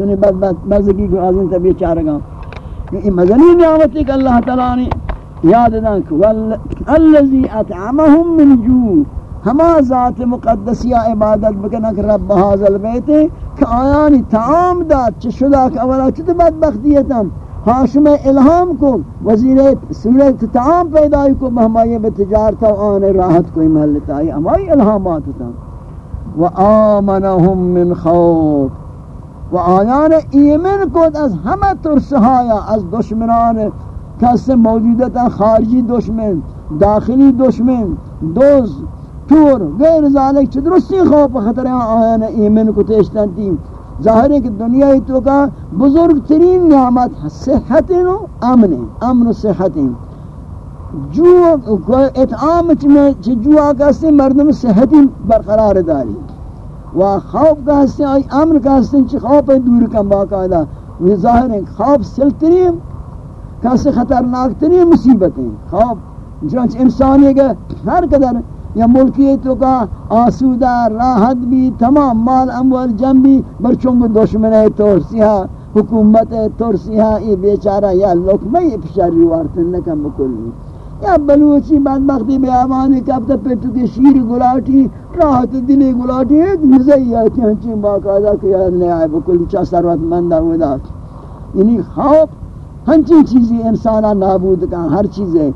یعنی چونی بزگی کو آزن تا بیچارہ یہ مدنی نعمت کہ اللہ تعالیٰ نے یاد دن کہ والذی اطعمہم من جو ہما ذات مقدسیہ عبادت بکنک رب حاضر بیتے، کہ آیانی تعام داد چھ شدا کہ اولا چھت بدبختیتم۔ حاشم الہام کو، وزیر سورت تعام پیدای کو، مہمائی بتجارتا و آن راحت کوئی محلتا ہے ہمائی الہامات تا وآمنہم من خوف۔ و آیان ایمن کو از ہمہ ترسہایا از دشمنان کس موجودتا خارجی دشمن، داخلی دشمن، دوز، تور، غیر ذالک چھ درستی خوف خطر آیان ایمن کو تیشتن ظاہر ہے کہ دنیا ہی تو کا بزرگ ترین نعمت صحت و امن امن و صحت جو، اطعام چ جو آگا سے مردم صحت برقرار داری. و خوف کا ہستے آئی امن کا ہستے چھ خوف دور کم باقاعدہ وہ ظاہر ہے خوف سلترین کسی خطرناک ترین مصیبتیں خوف جانچ انسانی ہے ہر قدر یا ملکیتوں کا آسودہ، راحت بھی، تمام مال، اموال، جم بھی برچنگ دشمن ہے تورسیہ حکومت ہے تورسیہ یہ بیچارہ یا لکمہ یہ پشاری وارتن نکم بکلی یا بلوچی بدبختی بے آمانی کب تا پیٹو کے شیر گلاٹی، راحت دلی گلاٹی، ایک نزئی آتی ہنچین باقاعدہ کہ یاد نہیں آئے بکلی چا سروت مندہ ہودا یعنی خوف ہنچین چیزی انسانہ نابود کا ہر چیز ہے۔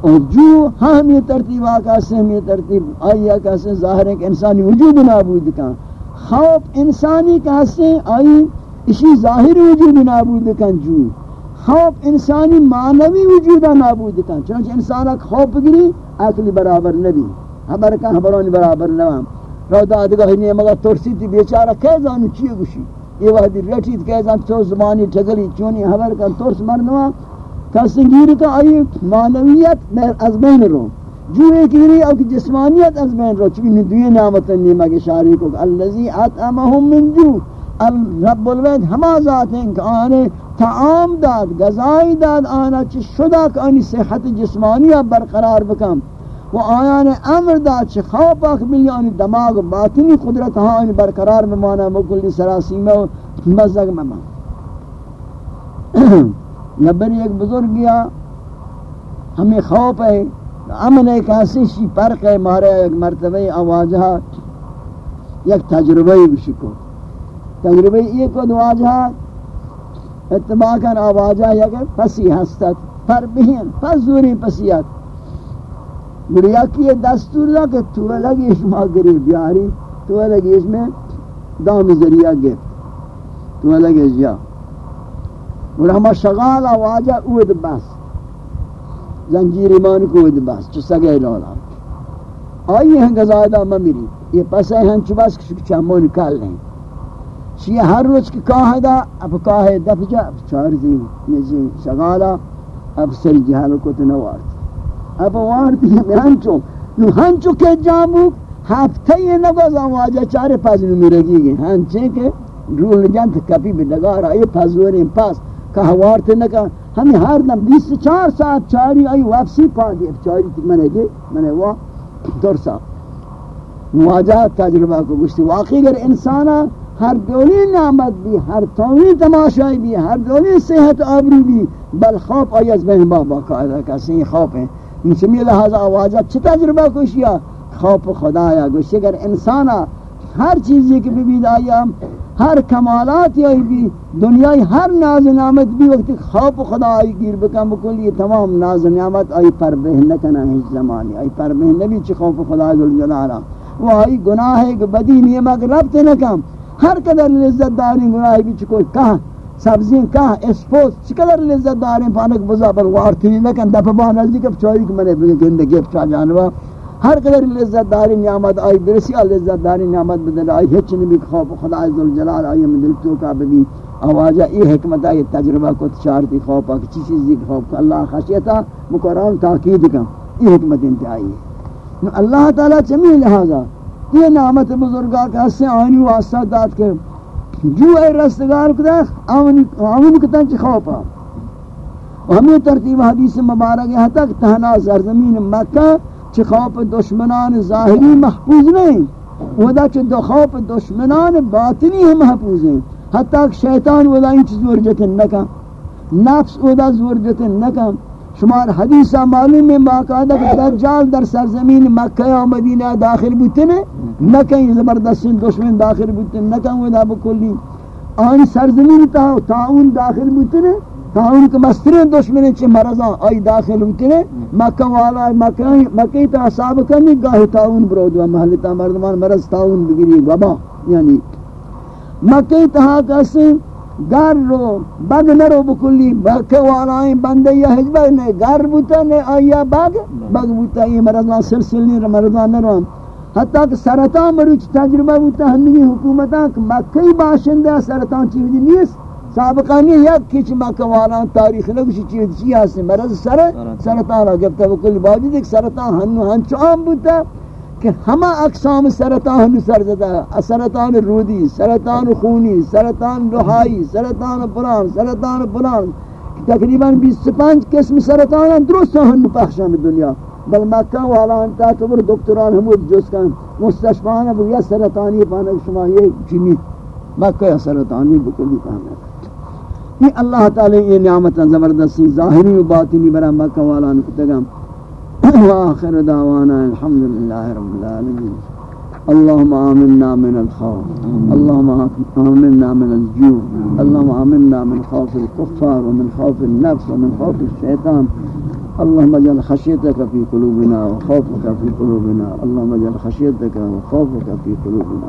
اور جو ہم یہ ترتیب آقا سے، ہم یہ ترتیب آئی آقا سے، ظاہر ہے کہ انسانی وجود نابود کا خوف انسانی کا سے، آئی، اسی ظاہری وجود نابود کا جو۔ خوف انسانی معنوی وجود نابود کا چنانچہ انسانا خوف گری اکلی برابر نبی۔ حبر کا حبرانی برابر نوام رو دادگاہ نہیں مگا ترسی تی بیچارہ کہہ زانو چیئے گوشی؟ یہ وحدی رٹید کہہ زانو تو زمانی ٹھگلی چونی حبر کا ترس مرنوام کسنگیر کا آئی معنویت از بین رو۔ جو ایک گیری او کی جسمانیت از بین رو۔ چکی دوی نعمت نیمہ کے شاری کو اللذی اطعمہم من جو رب الوید ہما ذات ہیں کہ آنے تعام داد غذائی داد، آنا چی شدا کہ آنی صحت جسمانیہ برقرار بکم. و آیان امر داد چی خواب آکھ ملی آنی دماغ و باطنی قدرت ہاں آنی برقرار بمانا مکلی سراسیمہ و مزگ ممان نبر ایک بزرگ گیا، ہمیں خوف ہے، امن ایک ایسی شی پرق ہے، مارے ایک مرتبہ آوازہ یک تجربہ بشکو تجربہ یہ کو دواجہ اتباقاً آوازہ یک پسی ہستت، پر بہن پس زوری پسیت گڑیا کی یہ دستور دا کہ تو لگی اس ماں گری بیاری تو لگی اس میں دام ذریعہ گفت۔ تو لگی اس جا۔ اور ہما شغال آواجہ اوید بس۔ زنجیر ایمان کو اوید بس، چو سگے لولا آئی ہیں گزائدہ ممیری، یہ پس ہے ہن چو بس کشک چامون کل لیں چیئے ہر روز کی کاہ دا، اب کاہ دف جا اب چار زین نیزی شغالا اب سر جہل کو تنوارت اب وارتی ہمیں ہنچو نو ہنچو کے جامو، ہفتے یہ نگوز آواجہ چارے پاس نو نمیرگی گئے۔ ہنچے کے رول جانت کپی بھی لگا رہا یہ پازوریں پاس کہوارتے نکا ہمیں ہر دم بیس چار ساعت چاری آئی واپسی پا گئے چاری تک میں نے گئے میں نے وہ درسا مواجہ، تجربہ کو گشتی واقعی اگر انسانا ہر دولی نعمت بھی، ہر تولی تماشائی بھی، ہر دولی صحت آبری بھی، بل خوف آئی از بہن بابا قائدہ کسی خوف ہیں۔ انسمی لہذا آوازہ چھ تجربہ کشیا خوف خدایا گوشتی اگر انسانا ہر چیزی کی بھی آیا ہر کمالات یا بھی، دنیای ہر ناز نعمت بھی وقت خوف خدا آئی گیر بکم بکل یہ تمام ناز نعمت آئی پر بہن نکنا ہے زمانی۔ آئی پر بہن نبی چی خوف خدا ذوالجلالہ۔ وہ آئی گناہ ہے کہ بدی نیمک ربط نکم۔ ہر قدر لذت داری گناہ بھی چکو کہاں سبزیں کہاں اسپوس چقدر لذت داری پانک بزا پر وارتنی نکن دفع بہا نزدیک اب چوری کہ میں نے گندے گفت جانوا ہر قدر لذت داری نعمت آئی برسی لذت داری نعمت بدل آئی ہچ نبی خوف خدا عز الجلال آئی من دل تو کا بھی آوازہ یہ حکمت آئی تجربہ کو تشارتی خوف آئی کسی چیزی خوف اللہ خشیتا مقرآن تاقید کا یہ حکمت انتہائی ہے اللہ تعالیٰ چمی لہذا یہ نعمت بزرگا کا حصے آئینی واسطہ داد کے جو اے رستگار کتا آمین کتا چی خوف آئی ہمیں ترتیب حدیث مبارک یہاں تک تہنا سرزمین مکہ چھ خوف دشمنان ظاہری محفوظ نہیں، ودا چھ دو خوف دشمنان باطنی ہم محفوظ ہیں۔ حتی کہ شیطان ودا انچ زور جتن نکا، نفس ودا زور جتن نکا۔ شمار حدیثہ معلوم ہے باقاعدہ کہ دجال در سرزمین مکہ و مدینہ داخل بوتنے نہ کہیں زبردست دشمن داخل بوتنے نہ کہیں ودا بکلی آن سرزمین تا تعاون داخل بوتنے تعاون کے مسترین دشمن چھ مرضاں آئی داخل بوتنے مکہ والا مکہ مکہ تا صاحب کرنی گاہ تعاون برود و محلتا مردمان مرض تعاون بگری وبا یعنی مکہ تہا کسی گر رو بگ نرو بکلی بکہ والائیں بندے یا حجبہ نے گر بوتا نے آیا بگ بگ بوتا یہ مرضان سلسل نہیں مرضان نرو حتیٰ کہ سرطان مروچ تجربہ بوتا ہنگی حکومتاں کہ مکہی باشندہ سرطان چیز نیست۔ سابقہ نہیں یک کچھ مکہ والان تاریخ لگوشی چیز چی ہستے مرض سر سرطان۔ گفتا بکلی باوجود ایک سرطان ہنو ہنچو عام بوتا۔ کہ ہمہ اقسام سرطان سر زدہ سرطان رودی، سرطان خونی، سرطان لحائی سرطان پران سرطان پران تقریباً بیس پانچ قسم سرطان درست ہن پخشان دنیا۔ بل مکہ والا انتا تبر دکتران ہمود جس کن مستشفان ابو یا سرطانی پانک شما یہ جنی، مکہ یا سرطانی بکلی پانا۔ یہ اللہ تعالی یہ نعمت زبردستی ظاہری و باطنی برا مکہ و والا انتا وآخر دعوانا الحمد لله رب العالمين اللهم آمنا من الخوف اللهم آمنا من الجوع اللهم آمنا من خوف الكفار ومن خوف النفس ومن خوف الشيطان اللهم اجعل خشيتك في قلوبنا وخوفك في قلوبنا۔ اللهم اجعل خشيتك وخوفك في قلوبنا۔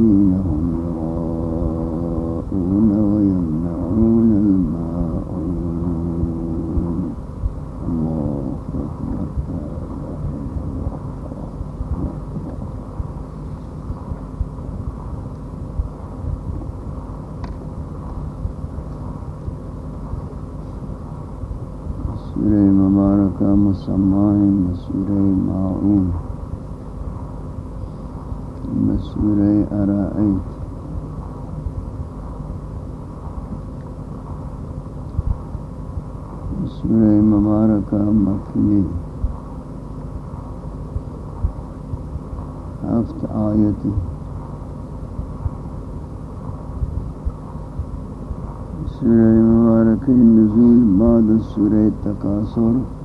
کا مسور معاون۔ مسور ارائیت مسور مبارکہ مکی ہفت آیتی سورہ مبارک نزول بعد سورہ تکاثر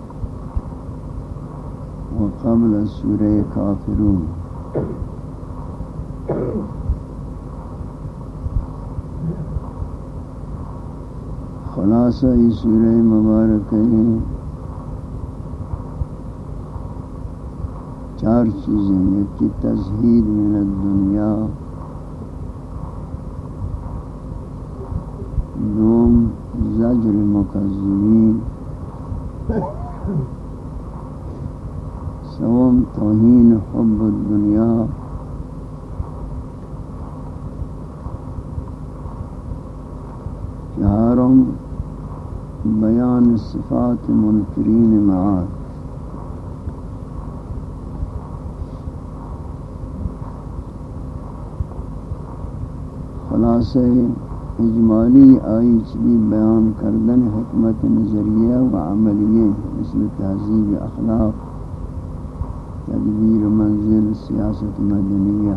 وقبل سورہ کافرون. خلاصہ یہ سورہ مبارک ہے چار چیزیں ایک کی تزہید من الدنیا، دوم زجر مکذبین. سوم توہین حب الدنیا چہارم بیان صفات منکرین معاد خلاصہ اجمالی آئی چلی بیان کردن حکمت نظریہ و عملیہ مثل تہذیب اخلاق تدبیر منزل سیاست مدنیہ۔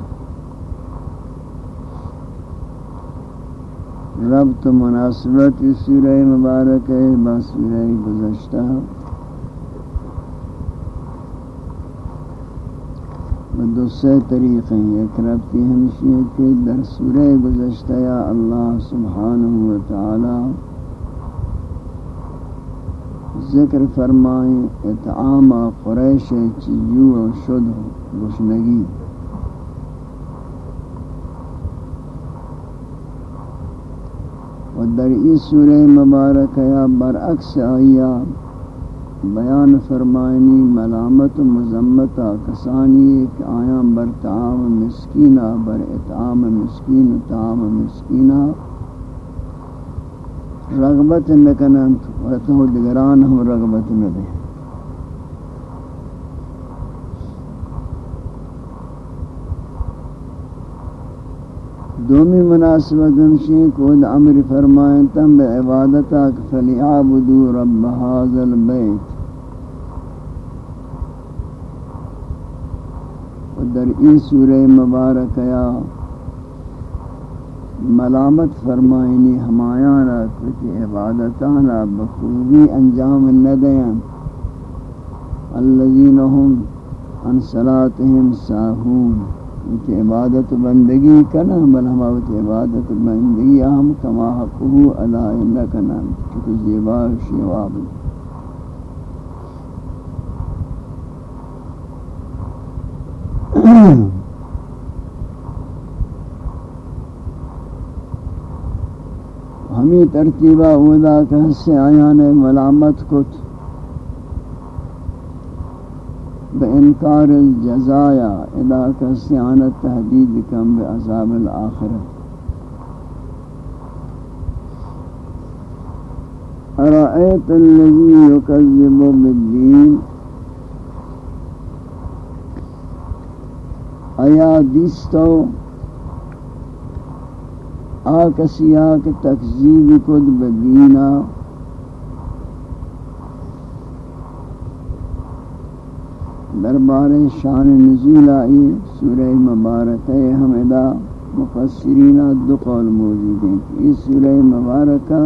ربط مناسبت سورہ مبارک ہے، با سورہ گزشتہ دو سے طریقے ایک ربطی ہمشی ہے کہ در سورہ گزشتہ یا اللہ سبحانہ وتعالی ذکر فرمائیں، اطعام قریش چیو شد گشنگی۔ و در ای سورہ مبارک یا برعکس آیا بیان فرمائنی ملامت و مذمت کسانی کہ آیا بر تعام مسکینہ، بر اطعام مسکین تعام مسکینہ۔ رغبت نکنند و تو دگران ہم رغبت ندیں دومی مناسبت ہمشی کود عمر فرمائیں، تم بے عبادتا فلیعابدو رب هذا البیت۔ و در ای سورہ مبارکیا ملامت فرمائنی ہمایانا کتی عبادتانا بخوبی انجام ندیاں۔ الذین هم عن صلاتهم ساہون۔ کہ عبادت بندگی کنا، بل ہم عبادت بندگی ہم کما حقو ادا انکنا کہ زیبا شیواب ہمیں ترتیبہ اودا کہ سے آیان ملامت کت بے انکار الجزایا ادا بإنكار الجزايا إذا كسيان التهديد كم بعذاب الآخرة أرأيت الذي يكذب بالدين آیا دیستو؟ آکسیا کے تکذیب کد بدینہ دربار شان نزول آئی سورہ مبارکہ حمدہ مفسرین دو قول موجود ہیں۔ یہ سورہ مبارکہ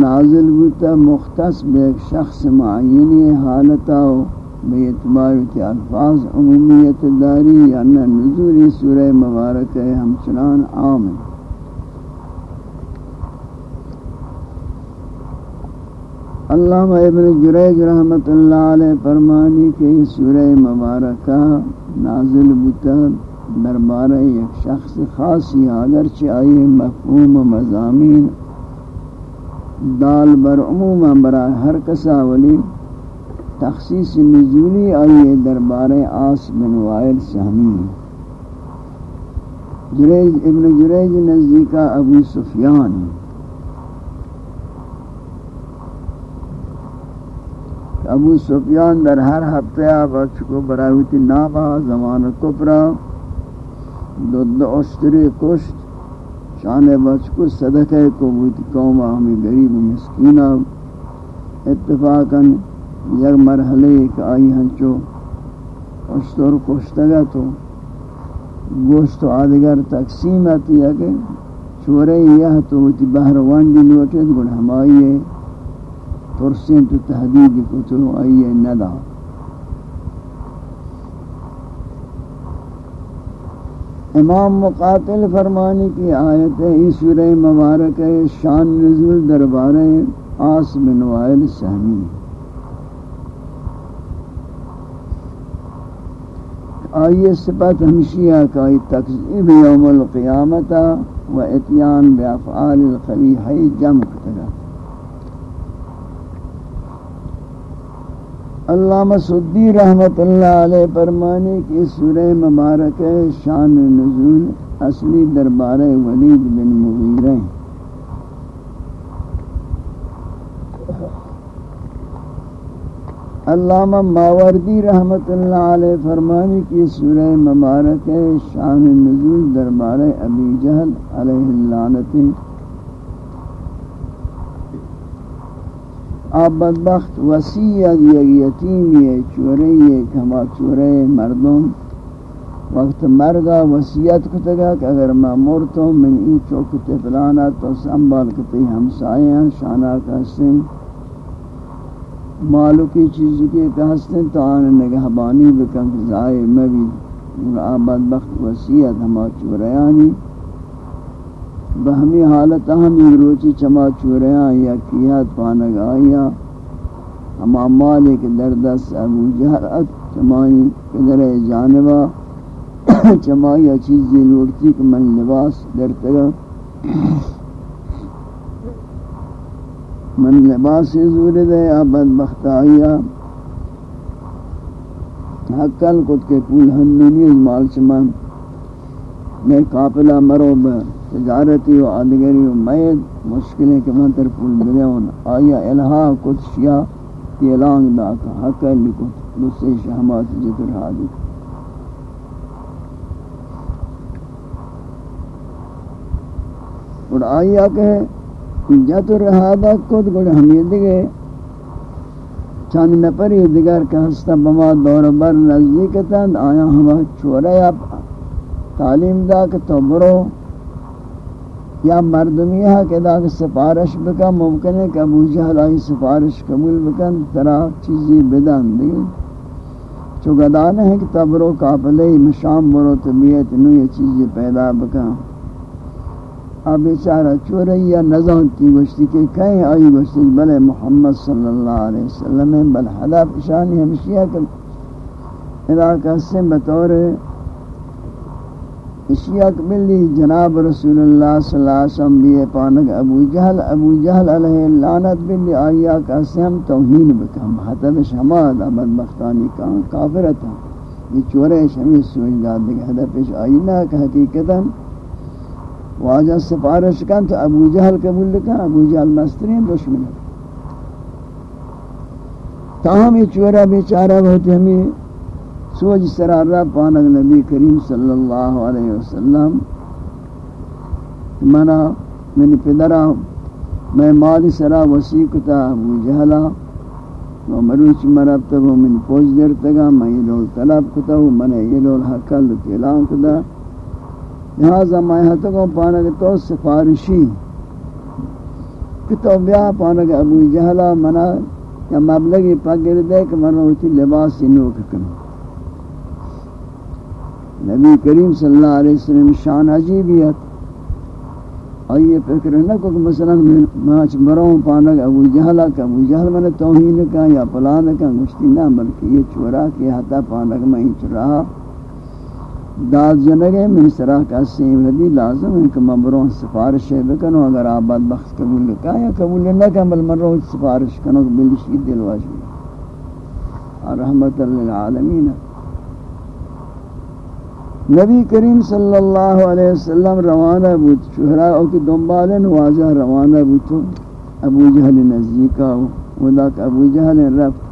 نازل بتا مختص بے شخص معینی حالتا ہو بے اعتبار کے الفاظ عمومیت داری یعنی یا نزول سورہ مبارکہ ہمچنان عام ہے۔ علامہ ابن جریج رحمت اللہ علیہ فرمانی کہ سورہ مبارکہ نازل بتا دربار ایک شخص خاصی، اگرچہ آئی مفہوم و مضامین، دال بر عموم برائے ہر کسا ولی تخصیص نزولی آئی دربار آس بن وائل سہمی۔ جریج، ابن جریج نزدیکہ ابو سفیان۔ ابو سفیان در ہر ہفتے بچ کو براوتی نامہ زمان کپرا۔ دو دو اشتری کشت۔ شان بچ کو صدقہ کو بوتی قوم ہمیں غریب مسکینہ اتفاقا یک مرحلے ایک آئی ہنچو اشتر کشتگا تو گوشت و آدگر تقسیم آتی ہے کہ چورے یہ تو ہوتی بہروان دی لوٹے گڑ ہمائی ہے ترسین تو تحدید کو تو آئیے ندا. امام مقاتل فرمانی کی آیت ہے اس سورہ مبارک ہے شان نزول دربار آس بن وائل سہمی. آئیے صفت ہمشیہ کا تقزیب یوم القیامت و اتیان بافعال القبیحی جمع کتگا علامہ سدی رحمت اللہ علیہ فرمانے کی سورہ مبارک شان نزول اصلی دربار ولید بن مغیرہ علامہ ماوردی رحمت اللہ علیہ فرمانے کی سورہ مبارک شان نزول دربار ابی جہل علیہ اللعنتی آپ بدبخت وسیعت یک یتیمی چورے ایک ہما چورے مردم۔ وقت مرگا وسیعت کتگا کہ اگر میں مرتوں، من ای چوکتے پلانا تو سنبال کتے ہمسائے ہیں شانہ کہستیں مالو کی چیز کی کہستیں تو آنے نگہبانی بکن زائے میں بھی آپ بدبخت وسیعت ہما چوریانی بہمی حالت ہمی روچی چما چوریاں یا کیات پانگ آیا ہما مالک دردس ابو جہرت چمائی قدر جانبا چمائی چیزی لوٹتی کہ من لباس درتگا من لباس زور دے یا بدبخت آیا حقل کت کے پول ہنونی از مال چمان میں قافلہ مرو با تجارتی و آدگری و مید مشکلیں کہ من تر پول بلیون آیا الہا کت شیا کی اعلان دا کا حقل کت لسے شہمات جتر حادث اور آیا کہ جت رہادا کد گڑ ہمیں دگے چاند نپری دیگر کہ ہستا بما دور بر نزدیک تند آیا ہما چورا یا تعلیم دا کہ تو برو۔ یا مردمی ہے کہ دا کہ سفارش بکا ممکن ہے کہ ابو جہل آئی سفارش قبول بکن ترا چیزی بدن دیگی چو گدانے ہیں کہ تبرو کافلے مشام برو طبیعت نو یہ چیزی پیدا بکا۔ اب بیچارہ چوریا نظام کی گوشتی کہ کہیں آئی گوشتی بلے محمد صلی اللہ علیہ وسلم بل حدف اشانی ہمشیہ کہ علاقہ سے بطور اشیاء بلی جناب رسول اللہ صلی اللہ علیہ وسلم بھی پانک ابو جہل ابو جہل علیہ لعنت بلی آئیا کا سے ہم توہین بکم حتب شماد بدبختانی کا کافرتا یہ چورے شمی سوئی داد دیکھ حدف آئینہ کا حقیقتا واجہ سفارش کن تو ابو جہل قبول کن، ابو جہل مسترین دشمن. تاہم یہ چورا بیچارہ بہت ہمیں سوج سرار رب پانک نبی کریم صلی اللہ علیہ وسلم، منا من پدرہ میں مالی سرا وسیع کتا ابو جہلا، و مروچ مرب تب من پوچ دیر تگا میں یہ لول طلب کتا و من یہ لول حقل تیلان کتا۔ لہذا میں ہتھوں کو پانا کہ تو سفارشی۔ کہ تو بیا پانا کہ ابو جہلہ منا یا مبلغی پاگر دے کہ منا ہوتی لباس نوک کن۔ نبی کریم صلی اللہ علیہ وسلم شان عجیبیت آئیے فکر نہ کو کہ مثلا ماچ مروں پانا کہ ابو جہلہ کہ ابو جہل میں نے توہین کا یا پلان کا گشتی نہ، بلکہ یہ چورا کہ حتا پانا کہ میں ہی چرا داد جنگے من سرا کا سیم ہدی لازم ہے کہ مبروں سفارش ہے بکنو، اگر آباد بخت قبول کا یا قبول نہ کہ بل مرو سفارش کنو بلشی دل واجب رحمت للعالمین۔ نبی کریم صلی اللہ علیہ وسلم روانہ بود شہراء او کی دنبالن واجہ روانہ بود۔ ابو جہل نزدیکا ودا کہ ابو جہل رفت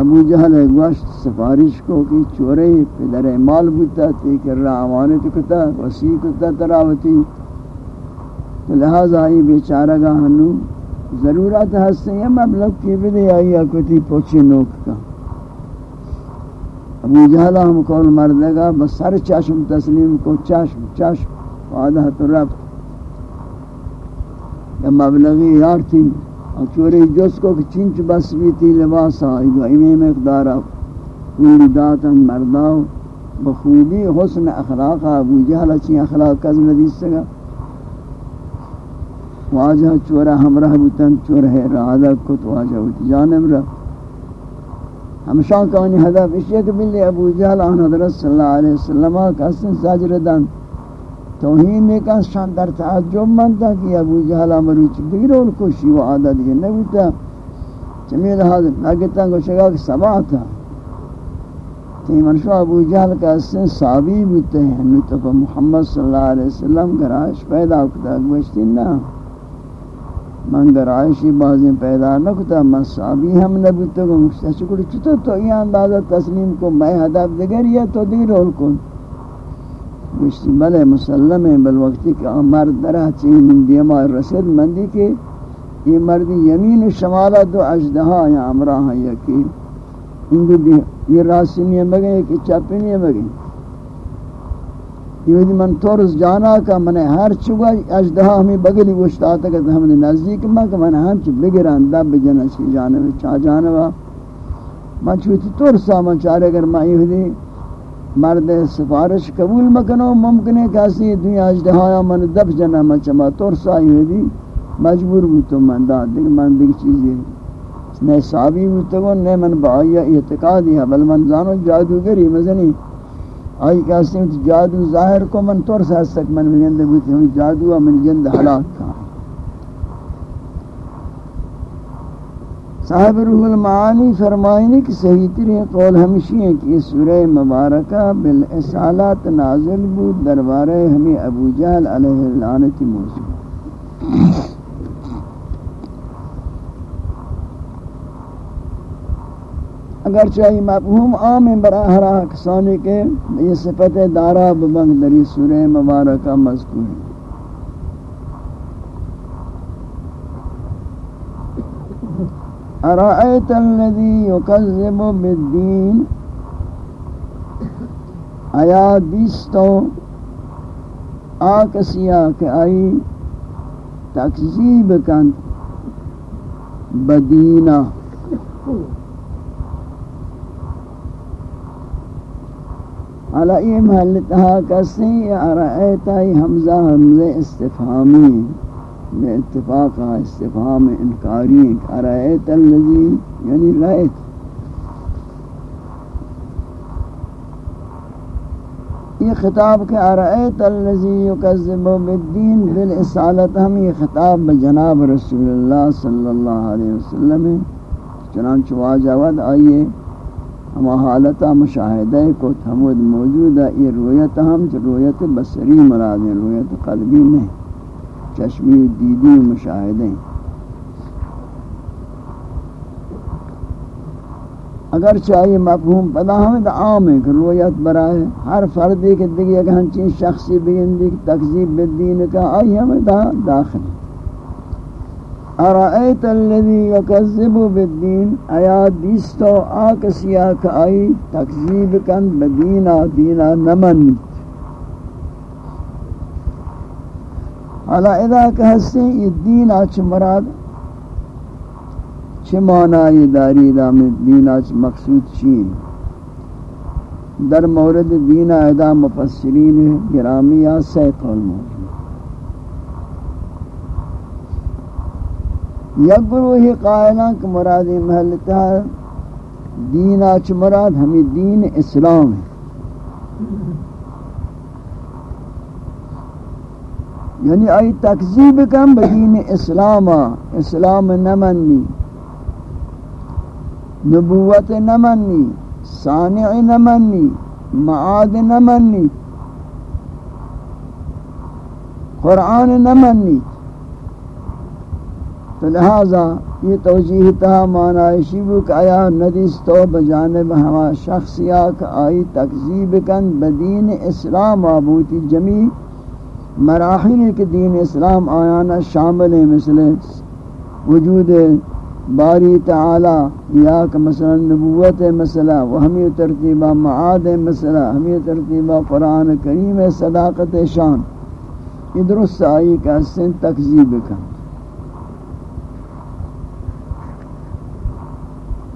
ابو جہل گوشت سفارش کو کی، چورے پدر مال بوتا تھی کہ رہا امانت کتا، وسیع کتا تراوتی۔ تو لہذا آئی بیچارہ گا ہنو، ضرورت ہستے ہیں مبلغ کی بدے آئی اکتی پوچھی نوک کا۔ ابو جہل ہم کول مردے گا، بس سر چاشم تسلیم کو چاشم چاشم وعدہ تو رب یا مبلغی یار تھی۔ چوری جس کو چنچ بس بھی تھی لباس آئی گو امی مقدارا پوری داتا مرداو بخوبی حسن اخلاق ابو جہل اچھی اخلاق کز ندیس سگا واجہ چورا ہمراہ بوتن چور ہے رعادہ کت واجہ بوتی جانب رہ۔ ہمشان کانی حدف اشیاء بلی ابو جہل آن حضرت صلی اللہ علیہ وسلم کا سن ساجردان توہین نے کہا شان در تعجب منتا کہ ابو جہل امروچ دیرول کوشی و عادت یہ نبوتا چمیل حاضر ناگتا کو شگا کہ سبا تھا تی منشو ابو جہل کا اسن صحابی بوتے ہیں نتف محمد صلی اللہ علیہ وسلم گرائش پیدا کتا گوشتی نا من گرائشی بازیں پیدا نہ کتا من صحابی ہم نبوتا کو مشتہ چکڑی چطور تو یہ اندازہ تسلیم کو میں حدب دگر یا تو دیرول کن گوشتی بلے مسلم ہے بل وقتی کہ مرد درہ چین من دیما رسید مندی کہ یہ مرد یمین شمالہ دو اجدہا یا امراہ یکی ان دو یہ راسی نہیں مگے ایک چپی نہیں مگے یہ دی من تورس جانا کا، من ہر چگا اجدہا ہمیں بگلی گوشت آتا کہ ہم نے نزدیک میں کہ من ہم چو بگران، دب بجنہ چی جانب، چا جانبا۔ من چوتی تورسا من چارے اگر میں یہ دی مرد سفارش قبول مکنو، ممکن ہے کہ اسی دنیا اجدہایا من دب جنا اچھا من چما ترسا ہی دی، مجبور بھی تو من دا دیکھ من دیکھ چیزیں نئے صحابی بھی تو نئے من بائی اعتقادی ہے، بل من زانو جادوگری مزنی۔ آئی کہ اسی جادو ظاہر کو من ترسا سک، من من جند بھی تو جادو من جند حلاک کا۔ صاحب روح المعانی فرمائنی کہ صحیح ترین قول ہمشی ہیں کہ سورہ مبارکہ بالاسالات نازل بود دربارے ہمیں ابو جہل علیہ اللعنت موضوع۔ اگر چاہیے مفہوم عام براہ راہ کسانی کے یہ صفت دارا ببنگ دری سورہ مبارکہ مذکور ہے ارائیت الذی یکذب بالدین آیا دیستو آکسیا کہ آئی، تکذیب کن، بدینہ۔ حالا یہ محل تہا کسی ارائیتا ہی حمزہ حمزہ استفہامی۔ میں اتفاقہ استفہام انکاری ارائیت اللذی یعنی رائیت یہ خطاب کہ ارائیت اللذی یکذب بالدین بالاسالت، ہم یہ خطاب بجناب رسول اللہ صلی اللہ علیہ وسلم چنانچہ واجہ ود آئیے ہما حالتا مشاہدہ کو تھمود موجود ہے۔ یہ رویت ہم رویت بصری مراد ہے، رویت قلبی نہیں۔ چشمی دیدی مشاہدے اگر چاہیے مفہوم پدا ہمیں تو عام ہے کہ رویت برائے ہر فردی کے دیکھ ایک ہنچین شخصی بگندی تقزیب بالدین کا آئی ہمیں داخل ہے۔ ارائیت الذی یکذب بالدین آیا دیستو آکسیا کا آئی تکذیب کن بدینا دینا نمن۔ حالا اذا کہستے یہ دین آچ مراد چھ مانا یہ داری دا میں دین آچ مقصود چین در مورد دین ادا مفسرین گرامی یا سی قول موجود یک گروہی قائلان کہ مراد محلتا دین آچ مراد ہمیں دین اسلام ہے یعنی آئی تکذیب کم بدین اسلام اسلام نمنی نبوت نمنی صانع نمنی معاد نمنی قرآن نمنی تو لہذا یہ توجیہ تہا معنی شیبو کہ آیا ندیس تو بجانب ہما شخصیا کہ آئی تکذیب کن بدین اسلام، آبوتی جمی مراحل کے دین اسلام آیانا شامل ہیں، مثل وجود باری تعالی، یا کہ مثلا نبوت مسئلہ وہ ہمیں ترتیبہ معاد مسئلہ ہمیں ترتیبہ قرآن کریم صداقت شان۔ یہ درست آئی کہ سن تکذیب کن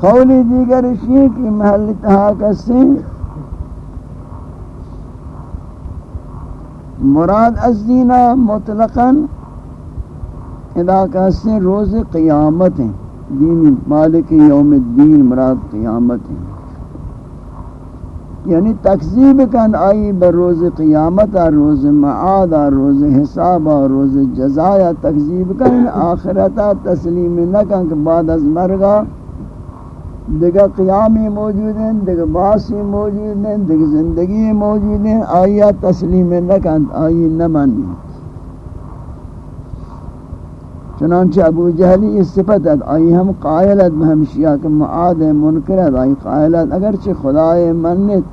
قولی دیگر اشیاء کی محل کسی مراد از دینا مطلقا ادا کسی روز قیامت ہیں۔ دین مالک یوم الدین مراد قیامت ہیں۔ یعنی تکذیب کن آئی بر روز قیامت روز معاد روز حساب روز جزایا تکذیب کن آخرتا تسلیم نکن کہ بعد از مرگا دیگه قیامی موجود ہیں دیگه باسی موجود ہیں دیگه زندگی موجود ہیں آیا تسلیم نکند آئی نمانی چنانچہ ابو جہلی اس صفت ہے آئی ہم قائلت بہمشیہ کہ معاد منکرت آئی قائلت اگرچہ خدای منت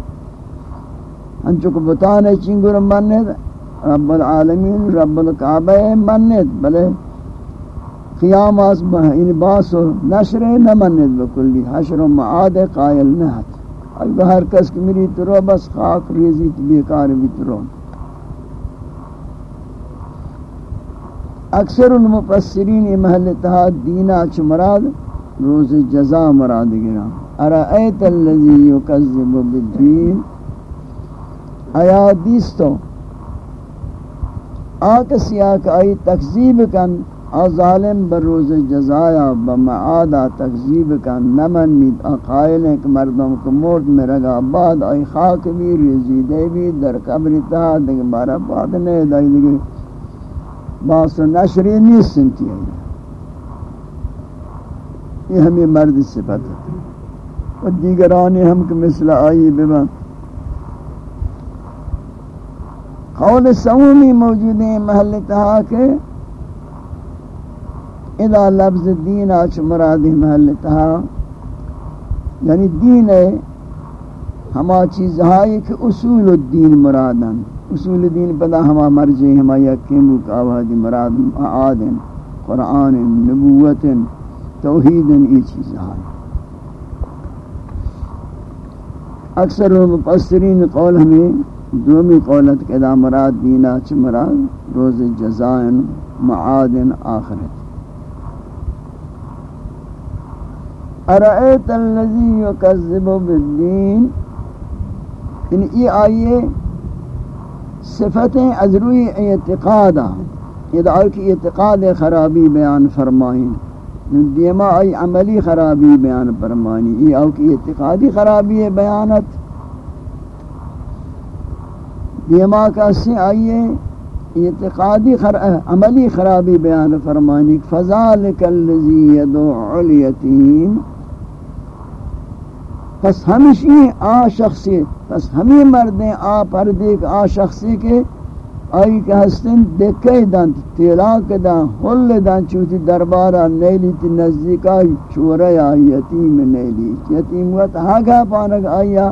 انچو کو بتانے چنگر منت رب العالمین، رب القعبہ منت بلے قیام از این باس و نشر نمند بکلی حشر و معاد قائل نہت اگر ہر کس کی میری ترو بس خاک ریزی بیکار بھی ترو اکثر المفسرین محل تحاد دینا چھ مراد؟ روز جزا مراد گرا ارائیت اللذی یکذب بالدین. آیا دیستو؟ آکسی آک آئی تکذیب کن. ظالم بروز جزایا بمعادا تکذیب کا نمن نید اقائل ایک مردم کو موت میں رگا بعد آئی خاک بھی رزیدے بھی در قبر تا دیکھ بارا بعد نہیں دائی دیکھ باس و نشری نیست سنتی ہے۔ یہ ہمیں مرد صفت ہے۔ اور دیگرانی ہم کہ مثل آئی ببن قول سومی موجود ہیں محل تہا کہ اذا لفظ دین آچ مرادی محل تہا یعنی دین ہے، ہما چیز ہائی کہ اصول الدین مرادن اصول دین پدا ہما مرجع، ہما یکیم کا آوازی مراد آدن قرآن، نبوت، توحید یہ چیز ہائی اکثر مفسرین قول ہمیں دومی قولت کے دا مراد دینا چھ مراد، روز جزائن معادن، آخرت۔ ارائیت اللذی یکذب بالدین ان ای یعنی آئیے صفتیں از روی اعتقادا یہ دعا کی اعتقاد خرابی بیان فرمائیں۔ دیما ای عملی خرابی بیان فرمانی ای او کی اعتقادی خرابی بیانت۔ دیما کا سے آئیے اعتقادی خر... عملی خرابی بیان فرمانی فذالک الذی یدعو الیتیم پس ہمشی آ شخصی، پس ہمیں مردیں آ پردے آ شخصی کے آئی کہ ہستن دیکھے دن تیلاک دن حل دن چوتی دربارا نیلی تی نزدیکا چورا یا یتیم نیلی، یتیم وقت ہاگا پانک آیا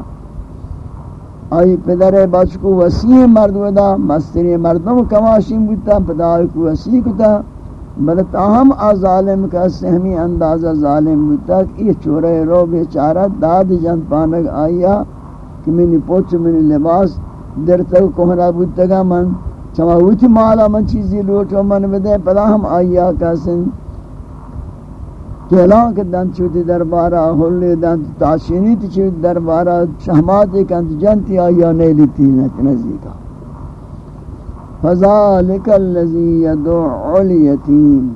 آئی پدر بچ کو وسیع مرد ودا، مستری مردم کماشیم بودتا پدر کو وسیع کتا۔ بل تاہم آ ظالم کا سہمی اندازہ ظالم بودتا کہ یہ چورے رو بیچارہ داد جن پانک آیا کہ منی پوچھ منی لباس در تک کوہنا بودتا گا من چما وچ مالا من چیزی لوٹو من بدے پدا ہم آیا کا سن کہلان کے دن چوتی دربارا ہولی دن تاشینی تی چوتی دربارا شہمات کند جنتی آیا نیلی تینت نزدیکا فذالک اللذی یدعو الیتیم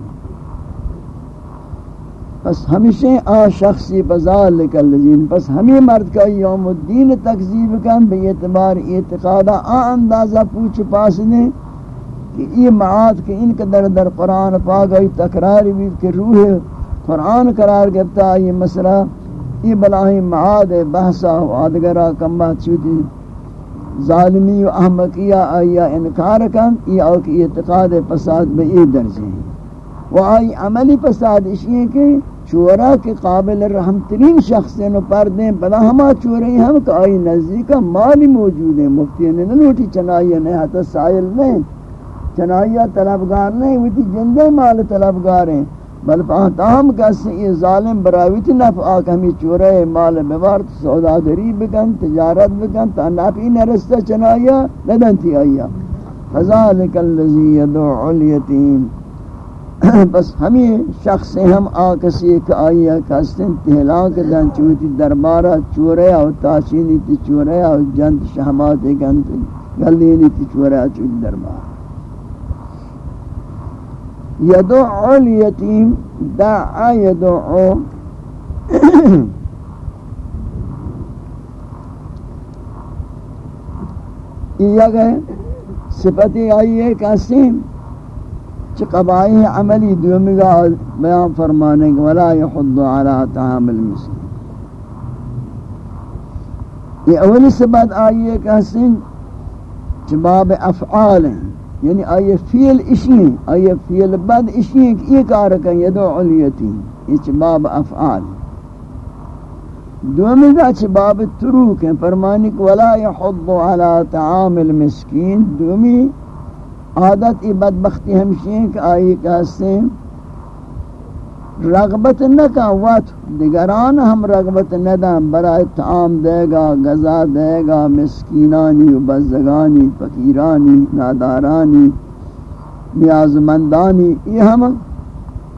پس ہمیشہ آ شخصی فذالک اللذی پس ہمیں مرد کا یوم الدین تکذیب کن بے اعتبار اعتقادا آ اندازہ پوچھ پاس نے کہ یہ معاد کہ ان کے در در قرآن پاک آئی تکرار بھی کہ روح قرآن قرار گفتا یہ مسئلہ، یہ بلاہی معاد، بحثا و آدگرہ کمبہ چوتی ظالمی و احمقیہ آیا انکار کن یہ اوکی اعتقاد فساد بے یہ درجے ہیں و آئی عملی پساد فساد اشیئے کہ چورا کے قابل رحم ترین شخص نو پردیں بلا ہما چورے ہم کہ آئی نزدیکا مالی موجود ہیں۔ مفتی نے نلوٹی چنائیہ نہیں حتی سائل نہیں چنائیہ طلبگار نہیں وہ جندے مال طلبگار ہیں۔ بل تاہم کسی یہ ظالم براویت نفع آکھ ہمیں چورے مال ببارت سودا گریب بکن، تجارت بکن، تا نفعی نرستا چنائیا ندن تھی آیا۔ فذالک اللذی یدعو الیتیم۔ بس ہمیں شخص ہم آکسی ایک آیا کسن تہلاک دن چوتی دربارہ چورے اور تاشینی تی چورے اور جنت شہمات گنت گلینی تی چورے چوتی دربارہ۔ یدعو الیتیم دعا یدعو یہ گئے صفتی آئی ہے کاسیم چھ قبائی عملی دومگا بیان فرمانے گا ولا یحض علی طعام المسلم یہ اولی صفت آئی ہے کاسیم چھ باب افعال ہیں۔ یعنی آئیے فیل اشیئیں آئیے فیل بد اشیئیں کہ یہ کار کہیں یدو علیتی یہ باب افعال۔ دومی دا چھ باب تروک ہیں، فرمانی کہ وَلَا يَحُضُّ علی تَعَامِ الْمِسْكِينَ دومی عادت ای بدبختی ہمشی ہیں کہ آئیے کہاستے ہیں رغبت نہ کا وقت دیگران ہم رغبت نہ دیں برائے تعام دے گا، غذا دے گا، مسکینانی و بزگانی، فقیرانی، نادارانی، نیازمندانی، یہ ہم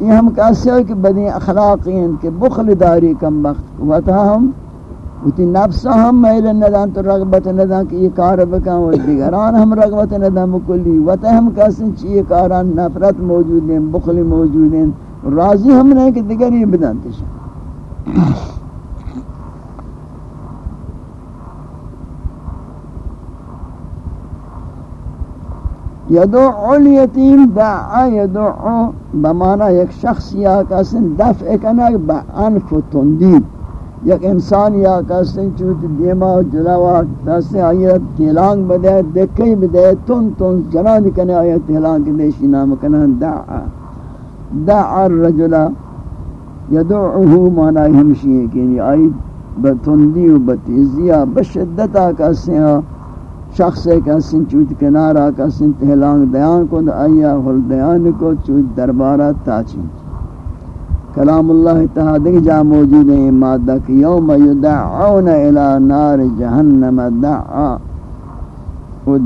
یہ ہم کیسے ہو کہ بدی اخلاقی ہیں کہ بخل داری کم وقت وتا ہم وتی نفس ہم میل نہ دیں تو رغبت نہ دیں کہ یہ کار بکن و دیگران ہم رغبت نہ دیں مکلی وتا ہم کیسے چیئے کاران نفرت موجود ہیں بخل موجود ہیں راضی ہم نہیں کہ دیگر یہ بدانتے ہیں۔ یدعو الیتیم دعا یدعو، بمانا یک شخص یا کسن دفع کنک با انف و تندید یک انسان یا کسن چوت دیما و جلوہ کسن آیت تیلانگ بدے دکی بدے تن تن جنان کنے آیت تیلانگ دیشی نام کنن دعا۔ دعا الرجل یدعوه مانا ہمشی ہے کہ یعنی آئی بتندی و بتیزیا بشدتا کسن شخص ایک حسن چوت کنارا کسن تہلانگ دیان کو آیا ہل دیان کو چوت دربارہ تاچی۔ کلام اللہ تعالی دیکھ جا موجود ہے مادہ کہ یوم یدعون الى نار جہنم، دعا وہ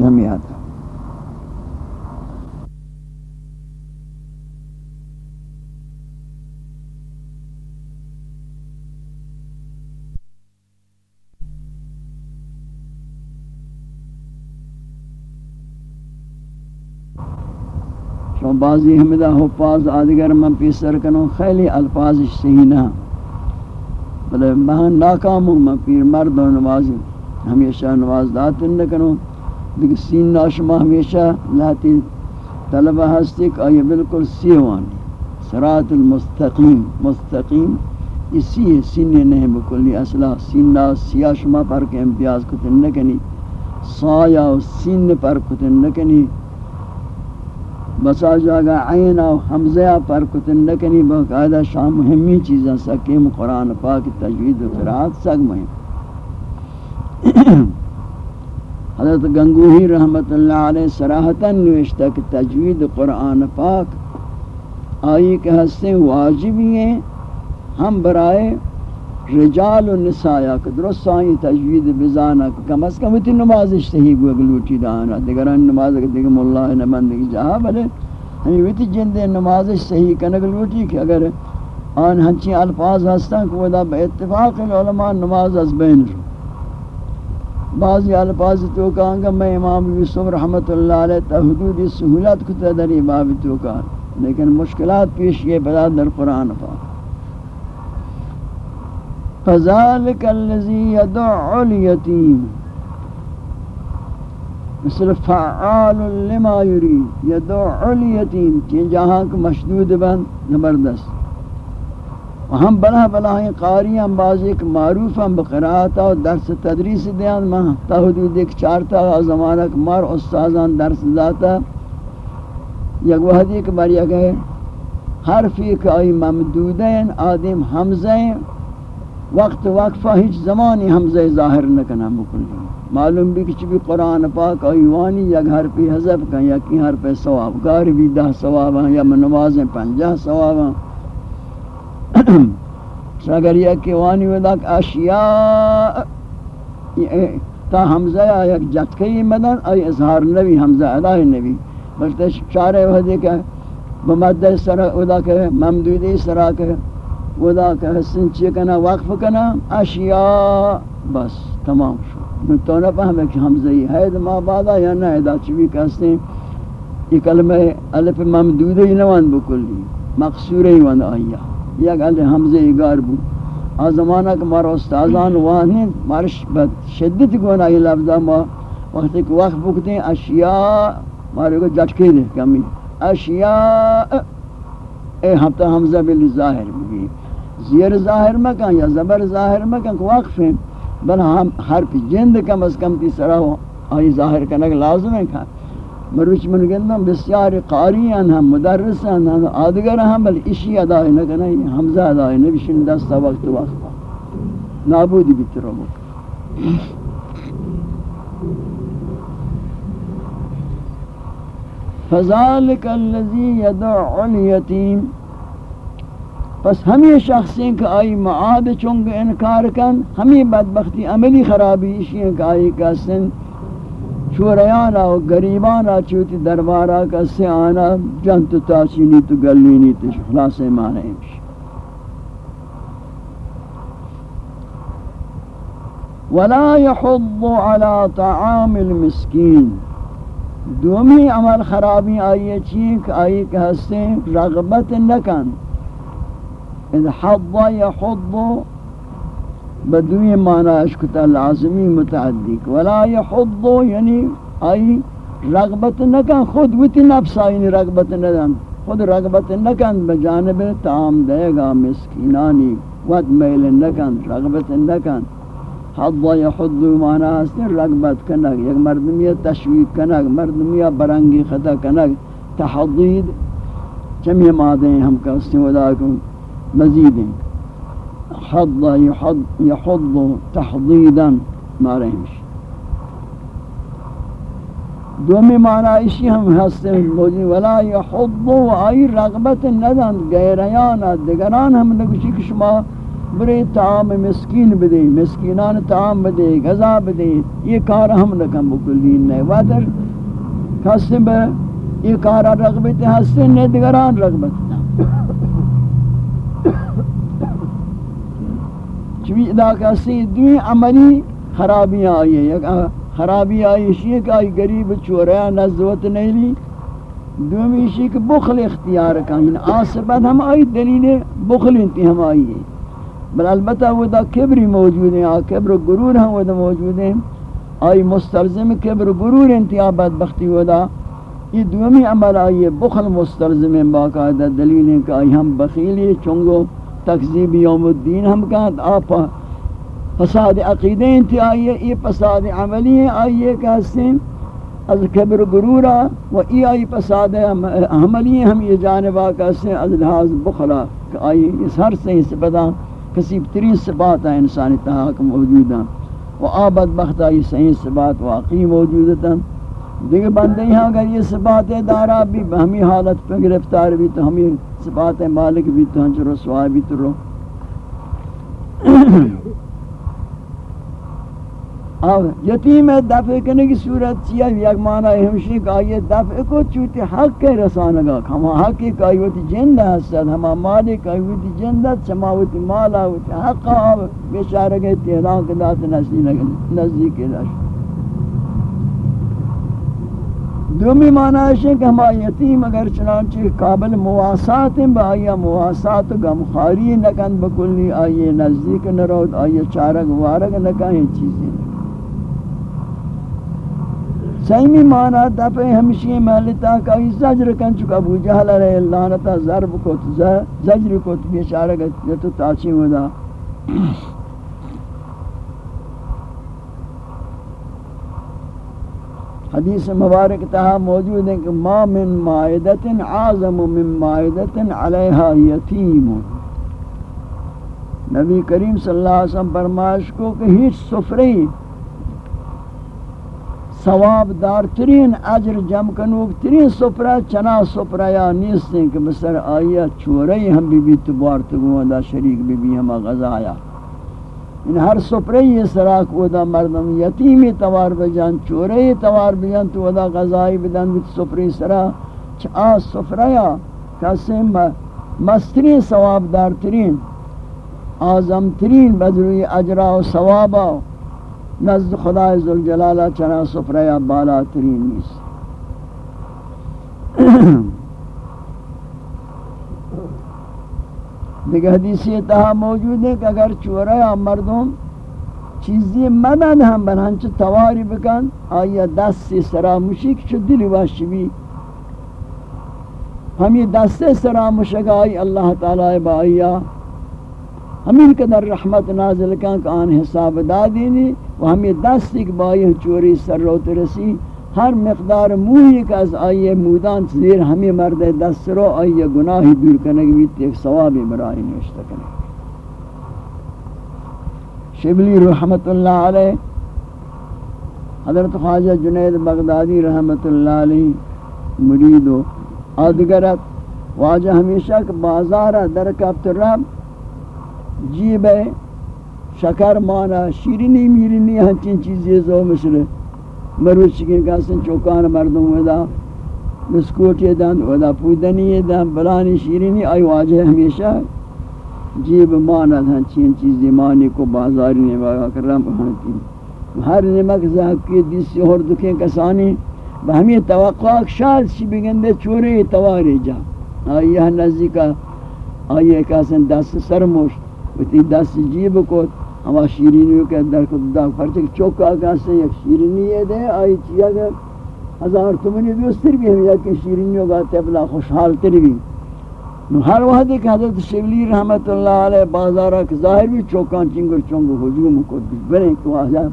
بعضی حمدہ حفاظ آدگر من پیسر کنو، خیلی الفاظ صحیح نہ۔ بلے بہن ناکام ہوں، من پیر مرد و نمازی ہمیشہ نواز داتن نکنو دیکھ سین ناشمہ ہمیشہ لاتی طلبہ ہستی کہ آئیے بالکل سیوانی سرات المستقیم، مستقیم۔ اسی ہے سینے نہیں بکلی اصلا سینہ سیاہ شما پر کے امتیاز کتن نکنی سایہ سین پر کتن نکنی بسا جاگا عین و حمزہ پر کتن نکنی باقاعدہ شام مہمی چیزاں سکیم قرآن پاک تجوید و قرآت سک مہم۔ حضرت گنگوہی رحمت اللہ علیہ سراحتاً نوشتہ کہ تجوید قرآن پاک آئی کہ ہستے واجبی ہیں، ہم برائے رجال و نسایا کہ درست آئی تجوید بزانا کہ کم از کم اتی نماز اشتہی گو اگلوٹی دانا دیگران نماز اگر دیگر مولای نمان دیگر جہاں بلے؟ ہمیں ویتی جن نماز اشتہی کن اگلوٹی کہ اگر آن ہنچی الفاظ ہستان کہ وہ با اتفاق علماء نماز از بین رو. بعضی الفاظ تو کہاں میں امام یوسف رحمت اللہ علیہ تا حدود سہولت کتا در باب تو کہاں لیکن مشکلات پیش یہ بدا در قرآن پاک. فذلك الذي يدع اليتيم مثل فعال لما يريد. يدع اليتيم کہ جہاں کو مشدود بند، زبردست. ہم بلا بلا ہیں قاریاں بعض ایک معروف ہم بقراءت اور درس تدریس دیان ما تا حدود ایک چارتا زمانہ مار استادان درس داتا یک وحدی ایک بار یک ہے حرفی کہ آئی ممدودین آدم حمزیں وقت وقفہ ہیچ زمانی حمزہ ظاہر نہ کنا مکلی معلوم بھی کچھ بھی قرآن پاک ایوانی یا گھر پہ حضب کن، یا کی ہر پہ ثواب گار بھی دہ ثواب ہیں، یا نمازیں پنجہ ثواب ہیں۔ اگر یہ کہ وانی ودک اشیاء تا حمزہ یا یک جتکی مدن ای اظہار نبی حمزہ الہ نبی بلکہ شارع وحدی کہ بمدہ سرہ ادا کہ ممدودی سرہ کہ ودا کہ حسن چی کنا وقف کنا اشیاء بس، تمام شو تو نہ فہمے کہ حمزہ یہ ہے ما بعدا یا نہ ادا چوی کہتے یہ کلمہ الف ممدود ہی نوان بکلی. مقصور ہی وان آیا. یک الف حمزہ گار بو آ زمانہ کہ مارا استادان وانی مارش بد شدت گونا یہ لفظہ ما. وقت کہ وقف بکتے ہیں اشیاء مارے کو جٹکے دے کمی. اشیاء اے ہفتہ حمزہ بلی ظاہر بھی زیر ظاہر مکن یا زبر ظاہر مکن کو وقف ہیں بل ہم حرف جند کم از کم تی سرا آئی ظاہر کنک لازم ہے کھا. مروچ من گندم بسیار قاری ہیں ہم مدرس ہیں ہم آدگر ہیں بل اشی ادائی نکن ہے حمزہ ادائی نبشن دستا وقت وقت. نابودی بیتر مک فذلك الذي يدعو اليتيم پس ہمیں شخصیں کہ آئی معاد چونگ انکار کن، ہمیں بدبختی عملی خرابی اسی کہ آئی کسن چوریانا و گریبانا چوتی دربارا کسی آنا جنت تاچینی تو گلینی تو خلاص مانے ہمشی ولا يحض على طعام المسكين۔ دومی عمل خرابی آئیے چیک آئی کہ ہستیں رغبت نکن اذا حض يحض بدوی معنی اشکتا لازمی متعدی ولا يحض یعنی ای رغبت نکن، خود وتی نفس آئین رغبت ندن. خود رغبت نکن بجانب تعام دے گا مسکینانی. ود میل نکن، رغبت نکن. حض یحض مانا است رغبت کنگ. یک مردمی تشویق کنگ، مردمی برنگی خطا کنگ. تحضید چمی مادے ہیں ہم کا استعمال کو مزید ہیں حض یحض تحضیدا مارے ہیں دومی معنی اشی ہم ہستے موجود ولا یحض و آئی رغبت ندن۔ غیریان دگران ہم نگوشی کہ شما برے تعام مسکین بدے، مسکینان تعام بدے، غذا بدے۔ یہ کار ہم نکم بکلین نہیں وادر کسی بے یہ کار رغبت ہستے نہیں دگران رغبت۔ چوی ادا کسی دوی عملی خرابیاں آئی ہے۔ خرابی آئی شیئے کہ آئی گریب چوریا نزوت نہیں لی۔ دومی شیئے کہ بخل اختیار کہیں آسبت ہم آئی دلیل بخل انتی ہم آئی ہے۔ بل البتہ وہ دا کبری موجود ہیں۔ آئی کبر گرور ہم وہ دا موجود ہیں۔ آئی مستلزم کبر گرور انتی آباد بختی وہ دا۔ یہ دومی عمل آئی ہے بخل مستلزم باقاعدہ دلیل ہیں کہ آئی ہم بخیلی چونگو۔ تکذیب یوم الدین، ہم کہاں آپا فساد عقیدے انتی آئیے، یہ فساد عملی ہیں آئیے کہتے ہیں از کبر گرورا و ای آئی فساد عملی ہیں، ہم یہ جانبا کہتے ہیں از لحاظ بخلا کہ آئی اس ہر سے اس پدا کسی ترین صفات ہے انسانی تحاک موجود ہیں و آبد بخت آئی صحیح صفات، واقعی موجود ہیں دیکھ بندے ہیں ہاں، اگر یہ صفات دارا بھی ہمیں حالت پہ گرفتار بھی تو ہمیں صفات مالک بھی تو ہنچ رسوائی بھی تو رو۔ اب یتیم دفع کرنے کی صورت چیا یک معنی ہمشی کا یہ دفع کو چوتی حق کے رسانگا ہما حق کی کایوتی جند حسد ہما مالی کایوتی جندت چماوتی مالا ہوتی حق آب بیچارہ گئے تیران کے دات نزدیک رش دومی معنی ہے کہ ہما یتیم اگر چنانچہ قابل مواسات ہیں با آیا مواسات غمخاری نکن، بکلی آئیے نزدیک نرود، آئیے چارک وارک نکن، یہ چیزیں سیمی مانا دفع ہمشی محلتا کا زجر کن چکا ابو جہل رہے لانتا ضرب کت زجر کت، بیچارہ گا تو تاچی ہودا۔ حدیث مبارک تہا موجود ہے کہ ما من مائدت عظم من مائدت علیہا یتیم. نبی کریم صلی اللہ علیہ وسلم فرمائش کو کہ ہیچ سفری ثواب دار ترین اجر جم کنوک ترین سپرا چنا سپرا یا نیستیں کہ بسر آیا چورئی ہم بھی بھی تبار تگو دا شریک بھی بھی ہما غذایا ان ہر سپرے یہ سراک ودا مردم یتیمی توار بجان چورئی توار بجان تو ودا غذائی بدن بیت سپری سرا چا سپریا کسی مسترین ثواب دار ترین آزم ترین بدروی اجرا و ثوابا. نزد خدا عزالجلالہ چنا سفرہ بالا ترین نیست۔ دیکھ حدیثی تہا موجود ہے کہ اگر چورا مردم چیزی مدد ہم بنانچہ تواری بکن، آیا دست سے سرا مشک دلی واشی بھی ہم یہ دست سے سرا آئی اللہ تعالی با آیا؟ ہمیں قدر رحمت نازل کن کہ آن حساب دادینی و ہمیں دست ایک بائی چوری سر رو ترسی ہر مقدار موہی کا از آئیے مودان زیر ہمیں مرد دست رو، آئیے گناہی دور کرنے کی بیت ایک ثوابی برائی نوشتہ کرنے شبلی رحمت اللہ علیہ، حضرت خواجہ جنید بغدادی رحمت اللہ علیہ، مرید و آدگرت واجہ ہمیشہ کہ بازار در کبت رب، جیب شکر مانا، شیرینی میرینی، ہنچین چیزی زو مثل مروچ چکن کاسن، چوکان مردم ودا، بسکوٹی دن ودا پودنی دن بلانی شیرینی، آئی واجہ ہمیشہ جیب مانا ہنچین چیزی مانی کو بازاری نے باقا کر رہا ہنچین ہر نمک زہب کی دیسی اور دکھیں کسانی بہمی توقع شاید شی بگندے چوری تواری جا۔ آئی یہ نزدیکا، آئی ایک آسن دست سرموش، وتی دست جیب کو ہما شیرینی کے اندر کو دا فرچ چوکا کا سے ایک شیرینی دے آئی چیا گا ہزار تمنی دوستر بھی ہم یا کہ شیرینیوں گا تبلا خوشحال تر بھی نو ہر وحدی کہ حضرت شبلی رحمت اللہ علیہ بازارہ کہ ظاہر بھی چوکان چنگر چونگو حجوم کو بنے تو آجا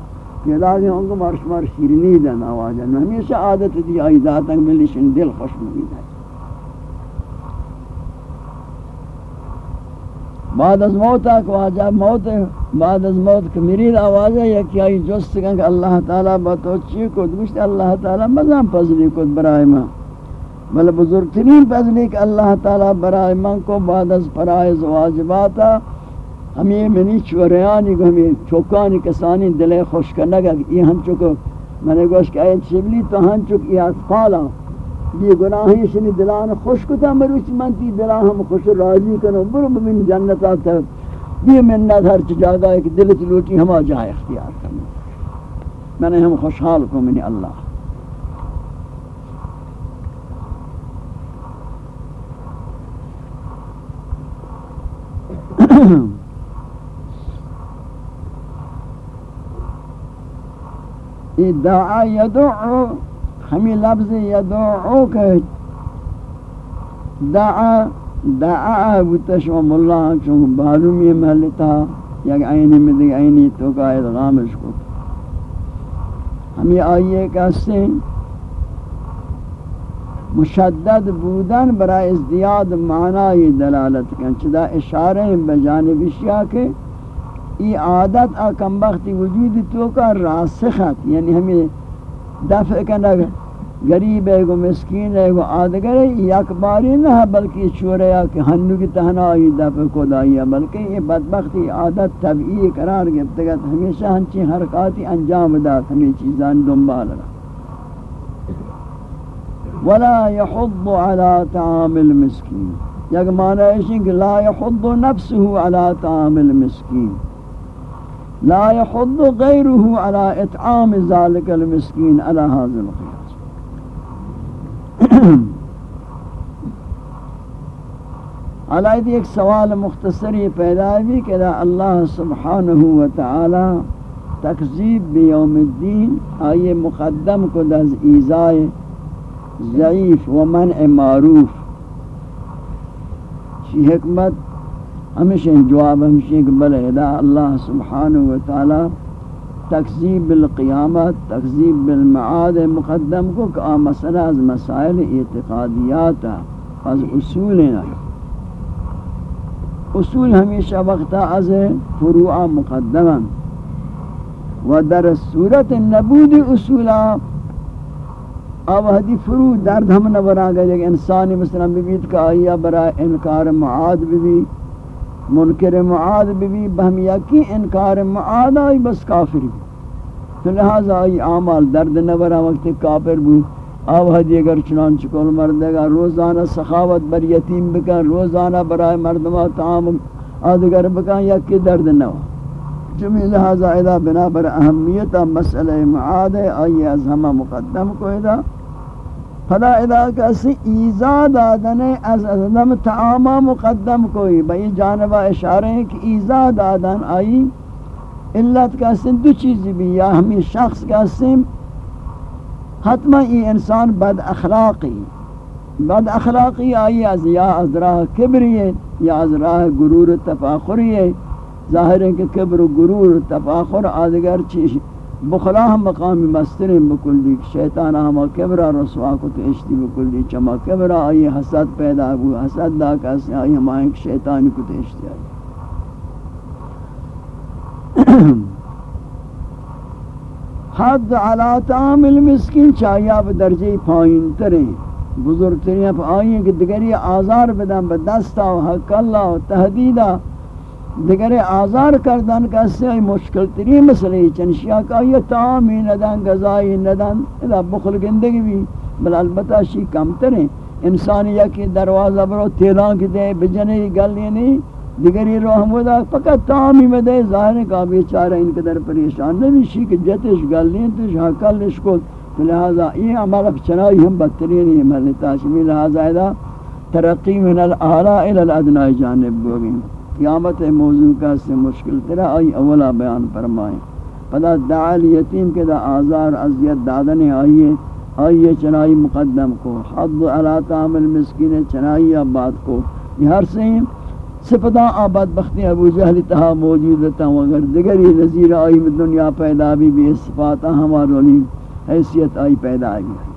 کہ لاغی ہوں گا مارش مارش شیرینی دینا آجا ہمیشہ عادت دی آئی ذاتنگ ملیشن دل خوش مگید ہے بعد از موت کو واجہ موت بعد از موت کہ میری آواز ہے کہ آئی جست کہ اللہ تعالی بتوچی کو دوست اللہ تعالی مزام فضلی کو برائے ماں بل مطلب بزرگ ترین فضلی کہ اللہ تعالی برائے من کو بعد از فرائض واجباتا۔ ہمیں منی چوریانی کو ہمیں چوکانی کسانی دلے خوش کرنا کہ یہ ہم چکو میں نے گوش کہ اے شبلی تو ہم چک یہ اطفالا۔ یہ گناہی شنی دلان خوش کتا مروچ من تی دلان ہم خوش راضی کنو، برو بمین جنت آتا. یہ منت ہر چی جاگا ہے کہ دلت لوٹی ہما جائے اختیار کرنا میں نے ہم خوشحال کو منی اللہ. دعا یدعو ہمیں لفظ یدعو کہ دعا دعا بتشوم اللہ چون معلومی محلتا یک عینی میں دی عینی تو کا ادغامش کو۔ ہمیں آئیے کہتے مشدد بودن برای ازدیاد معنی دلالت کن چدا اشارہ بجانب اشیاء کے ای عادت آکم بختی وجود تو کا راسخت یعنی ہمیں دفع کنگ، غریب ہے گو مسکین ہے گو آدگر ہے یک باری نہ، بلکہ چورے ہے کہ ہنو کی تہنا آئی دفع کو دائی ہے، بلکہ یہ بدبختی، عادت، طبعی، قرار گفتگت ہمیشہ ہنچی حرکاتی انجام دات ہمیں چیزان دنبال رہا ولا يحض على طعام المسكين۔ یک معنی ہے کہ لا يحض نفسه على طعام المسكين۔ لا يحض غيره على اطعام ذلك المسكين على هذا القياس. على ایک سوال مختصری پیدا بھی کہ اللہ سبحانہ و تعالی تکذیب بیوم الدین، آئیے مقدم کو دز ایزائے ضعیف و منع معروف. شی حکمت ہمیشہ جواب، ہمیشہ کہ بل ادا۔ اللہ سبحانہ و تعالی تکذیب بالقیامت، تکذیب بالمعاد مقدم کو کہ مسئلہ از مسائل اعتقادیات از اصول ہیں اصول ہمیشہ وقت از فروع مقدما و در صورت نبود اصولا اب فرو درد ہم نہ برا گئے۔ انسانی مثلا ببیت کا آئیا برا انکار معاد بھی منکر معاد بھی بہمیا کی انکار معاد آئی بس کافر بھی تو لہذا آئی اعمال درد نبرا وقت کافر بھی آو حدی اگر چنانچہ کل مردے گا روزانہ سخاوت بر یتیم بکن، روزانہ برائے مردمہ تعام آدگر بکن، یکی درد نو۔ چمی لہذا ادا بنا بر اہمیت مسئلہ معاد ہے آئی از ہمہ مقدم کو ادا فلا اذا کسی ایزا دادن از ازدم تعاما مقدم کوئی بئی جانبہ اشارے ہیں کہ ایزا دادن آئی علت کسی دو چیزی بھی یا ہمیں شخص کسی حتما ای انسان بد اخلاقی بد اخلاقی آئی از یا از راہ کبری یا از راہ گرور تفاخری ہے ظاہر ہے کہ کبر و گرور تفاخر آدگر چیز بخلا ہم مقام مستر بکل دی شیطان ہم کبرا رسوا کو تو اشتی بکل دی چما کبرا، آئی حسد پیدا ہو حسد دا کسی آئی ہم آئیں شیطان کو تو اشتی آئی۔ حد علا تعام المسکین، چاہیے آپ درجے پائین تریں بزرگ ترین آپ آئیں کہ دگری آزار بدن بدستا و حق اللہ و تحدیدہ دیگر آزار کردن کسی ای مشکل ترین مسئلہ چنشیا کا یہ تعامی ندن، غذائی ندن ادا بخل گندگی بھی، بل البتہ شی کم ترین۔ انسانی یکی دروازہ برو تیلان کی دے، بجنے گلی نہیں۔ دیگری رو ہم ودا فقط تعامی میں دے ظاہر کا بیچارہ ان قدر پریشان نہیں شی کہ جتش گلی تو شاکل ہاں نشکل لہذا یہ عمل چنائی ہم بدترین عمل تاشمی لہذا ترقی من الاعلی الى الادنائی جانب گوگیں قیامت موضوع کا سے مشکل ترا آئی، اولا بیان فرمائیں۔ پدا دعال یتیم کے دا آزار ازیت دادن آئیے۔ آئیے چنائی مقدم کو۔ حد علا تعام المسکین، چنائی آباد کو۔ یہ ہر سیم سپداں آباد بختی ابو جہل تہا موجودتا وگر دگری نظیر آئی دنیا پیدا بھی بھی صفاتا ہمارا حیثیت آئی پیدا آئی۔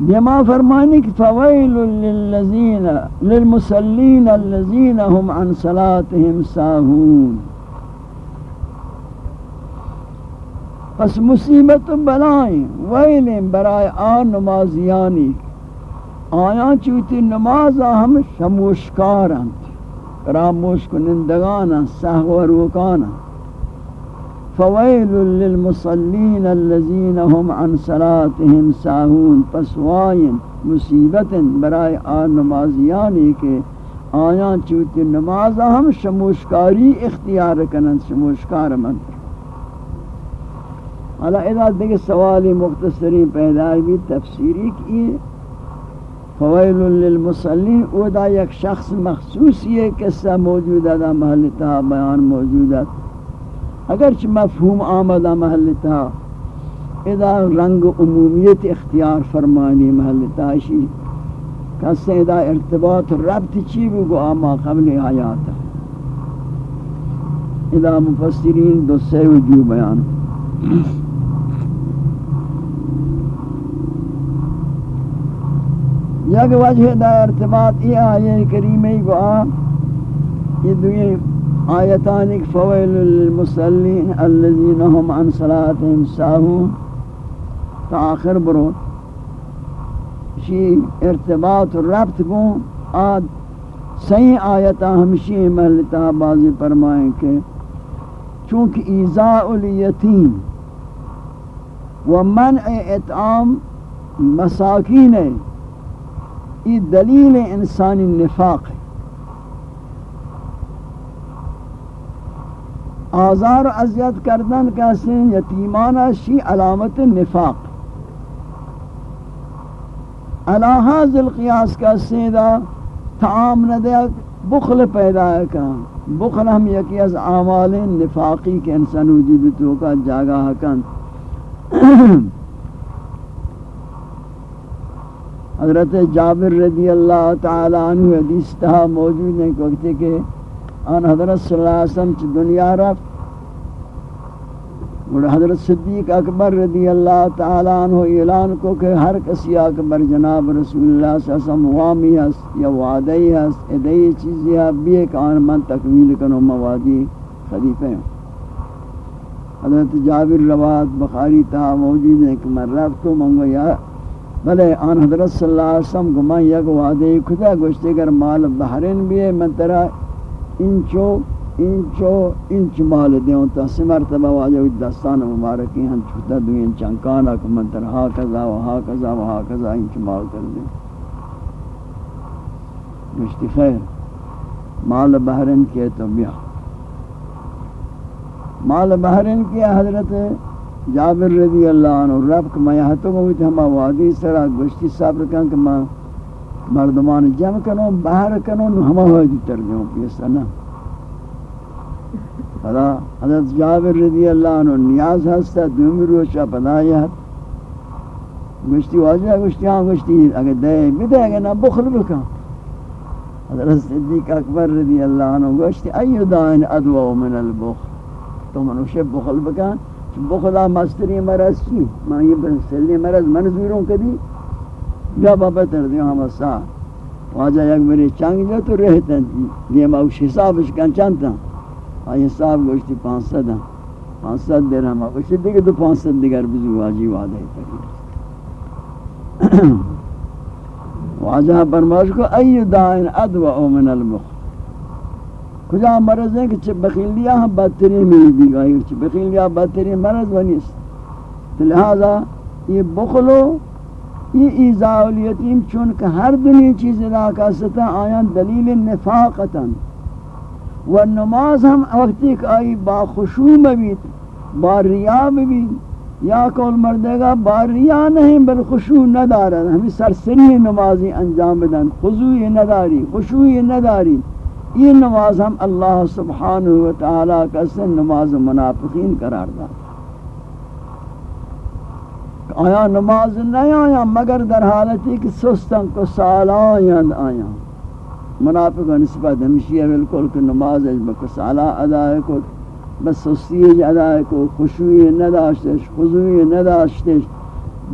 بما فرمانی کہ فویل للذین للمسلین الذین هم عن صلاتهم ساہون پس مصیبت بلائیں ویلیں برائے آن نمازیانی. آیا چوتی نماز ہم شموشکارن راموش کنندگانا سہو روکانا فویل للمصلین الذین هم عن صلاتهم ساہون پس وائن مصیبت برائے آن نمازیانی کے آیا چوتی نماز ہم شموشکاری اختیار کنن شموشکار من حالا اذا دیکھ سوالی مختصری پیدا بھی تفسیری کی فویل للمصلین، او دا یک شخص مخصوص یہ قصہ موجود ہے، دا محلتا بیان موجود ہے. اگرچہ مفہوم آمدہ محل تہا ادا رنگ عمومیت اختیار فرمانی محل تاشی کسی ادا ارتباط ربط چی بھی گو آما قبل آیات۔ ادا مفسرین دو سے وجو بیان۔ یک وجہ دا ارتباط یہ آیے کریمی کو آ، یہ دوئی آیتان فویل للمسلین الذین هم عن صلاتهم ساہون تا آخر برو شی ارتباط ربط گون آد صحیح آیتا ہمشی محلتا بازی فرمائیں کہ چونکہ ایزاء الیتیم و منع اطعام مساکین ہے یہ دلیل انسانی نفاق ہے۔ آزار اذیت کردن کیسے یتیمانہ شی علامت نفاق. الہاز القیاس کا سیدہ تعام نہ بخل پیدا کا. بخل ہم یکی از اعمال نفاقی کے انسان وجود تو کا جاگا کن. حضرت جابر رضی اللہ تعالی عنہ حدیث تہا موجود ہیں کہ کہ آن حضرت صلی اللہ علیہ وسلم چی دنیا رفت اور حضرت صدیق اکبر رضی اللہ تعالی عنہ اعلان کو کہ ہر کسی اکبر جناب رسول اللہ صلی اللہ علیہ وسلم وامی ہے یا وعدی ہے ادئی چیزی ہے بھی ایک آن من تکمیل کنو موادی خلیفہ ہیں۔ حضرت جابر روایت بخاری تہا موجود ہیں کہ میں رفت تو منگو یا بلے آن حضرت صلی اللہ علیہ وسلم کو میں یک وعدے کھتا گوشتے گر مال بحرین بھی ہے من ترہ انچو انچو انچ مال دیوں تا سمرتبہ واجہ دستان مبارکی، ہم چھوٹا دوئیں چنکانا کہ من ترہ ہا کذا و ہا کذا و ہا کذا انچ مال کر دیں گوشتی خیر، مال بحرین کیے تو بیا۔ مال بحرین کیا حضرت جابر رضی اللہ عنہ، رب کہ میں ہتو کو بھی وادی سرا گشتی صبر کن کہ میں مردمان جمع کنو باہر کنو ہم ہو دی ترجمہ پیسا نا۔ خدا حضرت جابر رضی اللہ عنہ نیاز ہستا دومی روچا پدایت گشتی واجہ گشتی ہاں گشتی اگر دے بدے اگر نا، بخل بکا۔ حضرت صدیق اکبر رضی اللہ عنہ گشتی، ایو دائن ادوہ من البخل؟ تو منوشے بخل بکان بخدا مستری مرض چی؟ میں یہ بسلی مرض منظوروں کدی؟ یا بابا تر دیو ہم سا؟ واجہ یک میری چنگ جو تو رہتا یہ موش حسابش کن چند آئی حساب گوشتی پانس سد پانس سد دیر ہم گوشتی دیکھ دو پانس سد دیگر بزو واجی وعدہ تک واجہ برماش کو، ای دائن ادوہ من المخ۔ کجا مرض ہے کہ چھ بخیلیا ہم بدترین میں بھی گئی چھ بخیلیا بدترین مرض ونیس لہذا یہ بخلو یہ ایزاء الیتیم، چونکہ ہر دنیا چیز علاقہ ستا آیان دلیل نفاقتا. و نماز ہم وقتی کہ آئی با خشوع مبید با ریا مبید یا کول مردے گا با ریا نہیں، بل خشوع ندارد. ہمیں سرسری نمازی انجام بدن. خضوعی نداری خشوعی نداری. یہ نماز ہم اللہ سبحانہ و تعالیٰ کا سن نماز منافقین قرار دا آیا نماز نہیں آیا، مگر در حالتی کہ سستن کو سالان آیا۔ منافق نسبت ہمشی ہے بالکل کہ نماز ہے بک سالہ ادا کو، بس سستی ادا کو خشوعی نداشتش خضوعی نداشتش۔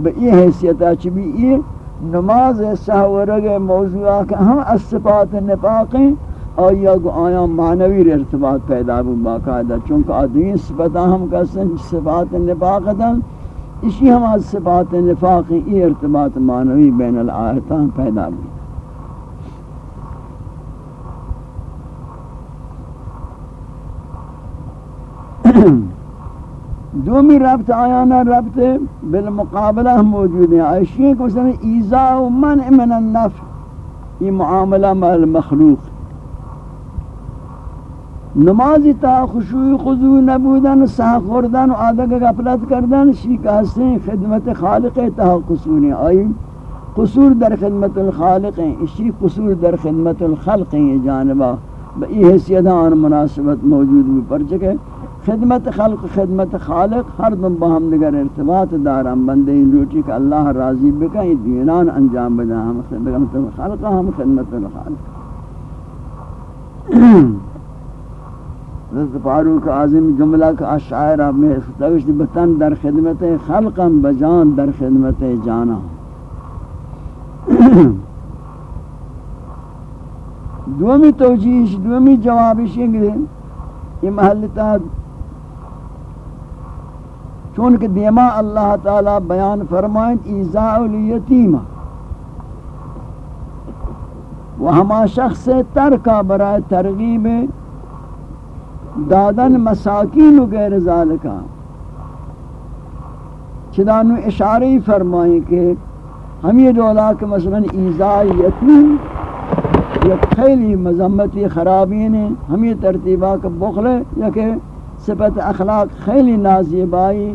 بہ یہ حیثیت چ بھی یہ نماز سہورگ موضوع کہ ہم صفات نفاق ہیں اور یہ آیا معنوی ارتباط پیدا ہو باقاعدہ۔ چونکہ آدمی صفتہ ہم کہتے ہیں صفات نفاق اسی ہم از صفات نفاق یہ ارتباط معنوی بین الآیتان پیدا بھی دومی ربط آیانا ربط بالمقابلہ موجود ہیں۔ عائشی کو سمیں ایزا و منع من النفع، یہ معاملہ مع المخلوق نمازی تا خشوع خضوع نبودن سہ خوردن و آدھگ غفلت کردن شی کہتے خدمت خالق تا قصور ہیں آئی قصور در خدمت الخالق ہیں، اسی قصور در خدمت الخلق ہیں یہ جانبہ بئی حیثیت آن مناسبت موجود بھی پر چکے خدمت خلق، خدمت خالق، ہر دن باہم دیگر ارتباط دارم۔ بندے ان روٹی کہ اللہ راضی بکا یہ دینان انجام بدا ہم خدمت الخالق ہم خدمت الخالق۔ حضرت فاروق اعظم جملہ کا شاعرہ میں ستوش بتن در خدمت خلقم بجان در خدمت جانا۔ دومی توجیش دومی جوابش یہ محلتا چونکہ دیما اللہ تعالی بیان فرمائیں ایزاء الیتیمہ و ہما شخص ترکا برای ترغیب دادن مساکین و غیر ذالکا چدانو اشاری فرمائیں کہ ہم یہ دولا کہ مثلا ایزاء یتیم یک خیلی مذمتی خرابین ہیں، ہم یہ ترتیبہ کا بخل ہے، یا کہ صفت اخلاق خیلی نازیبائی۔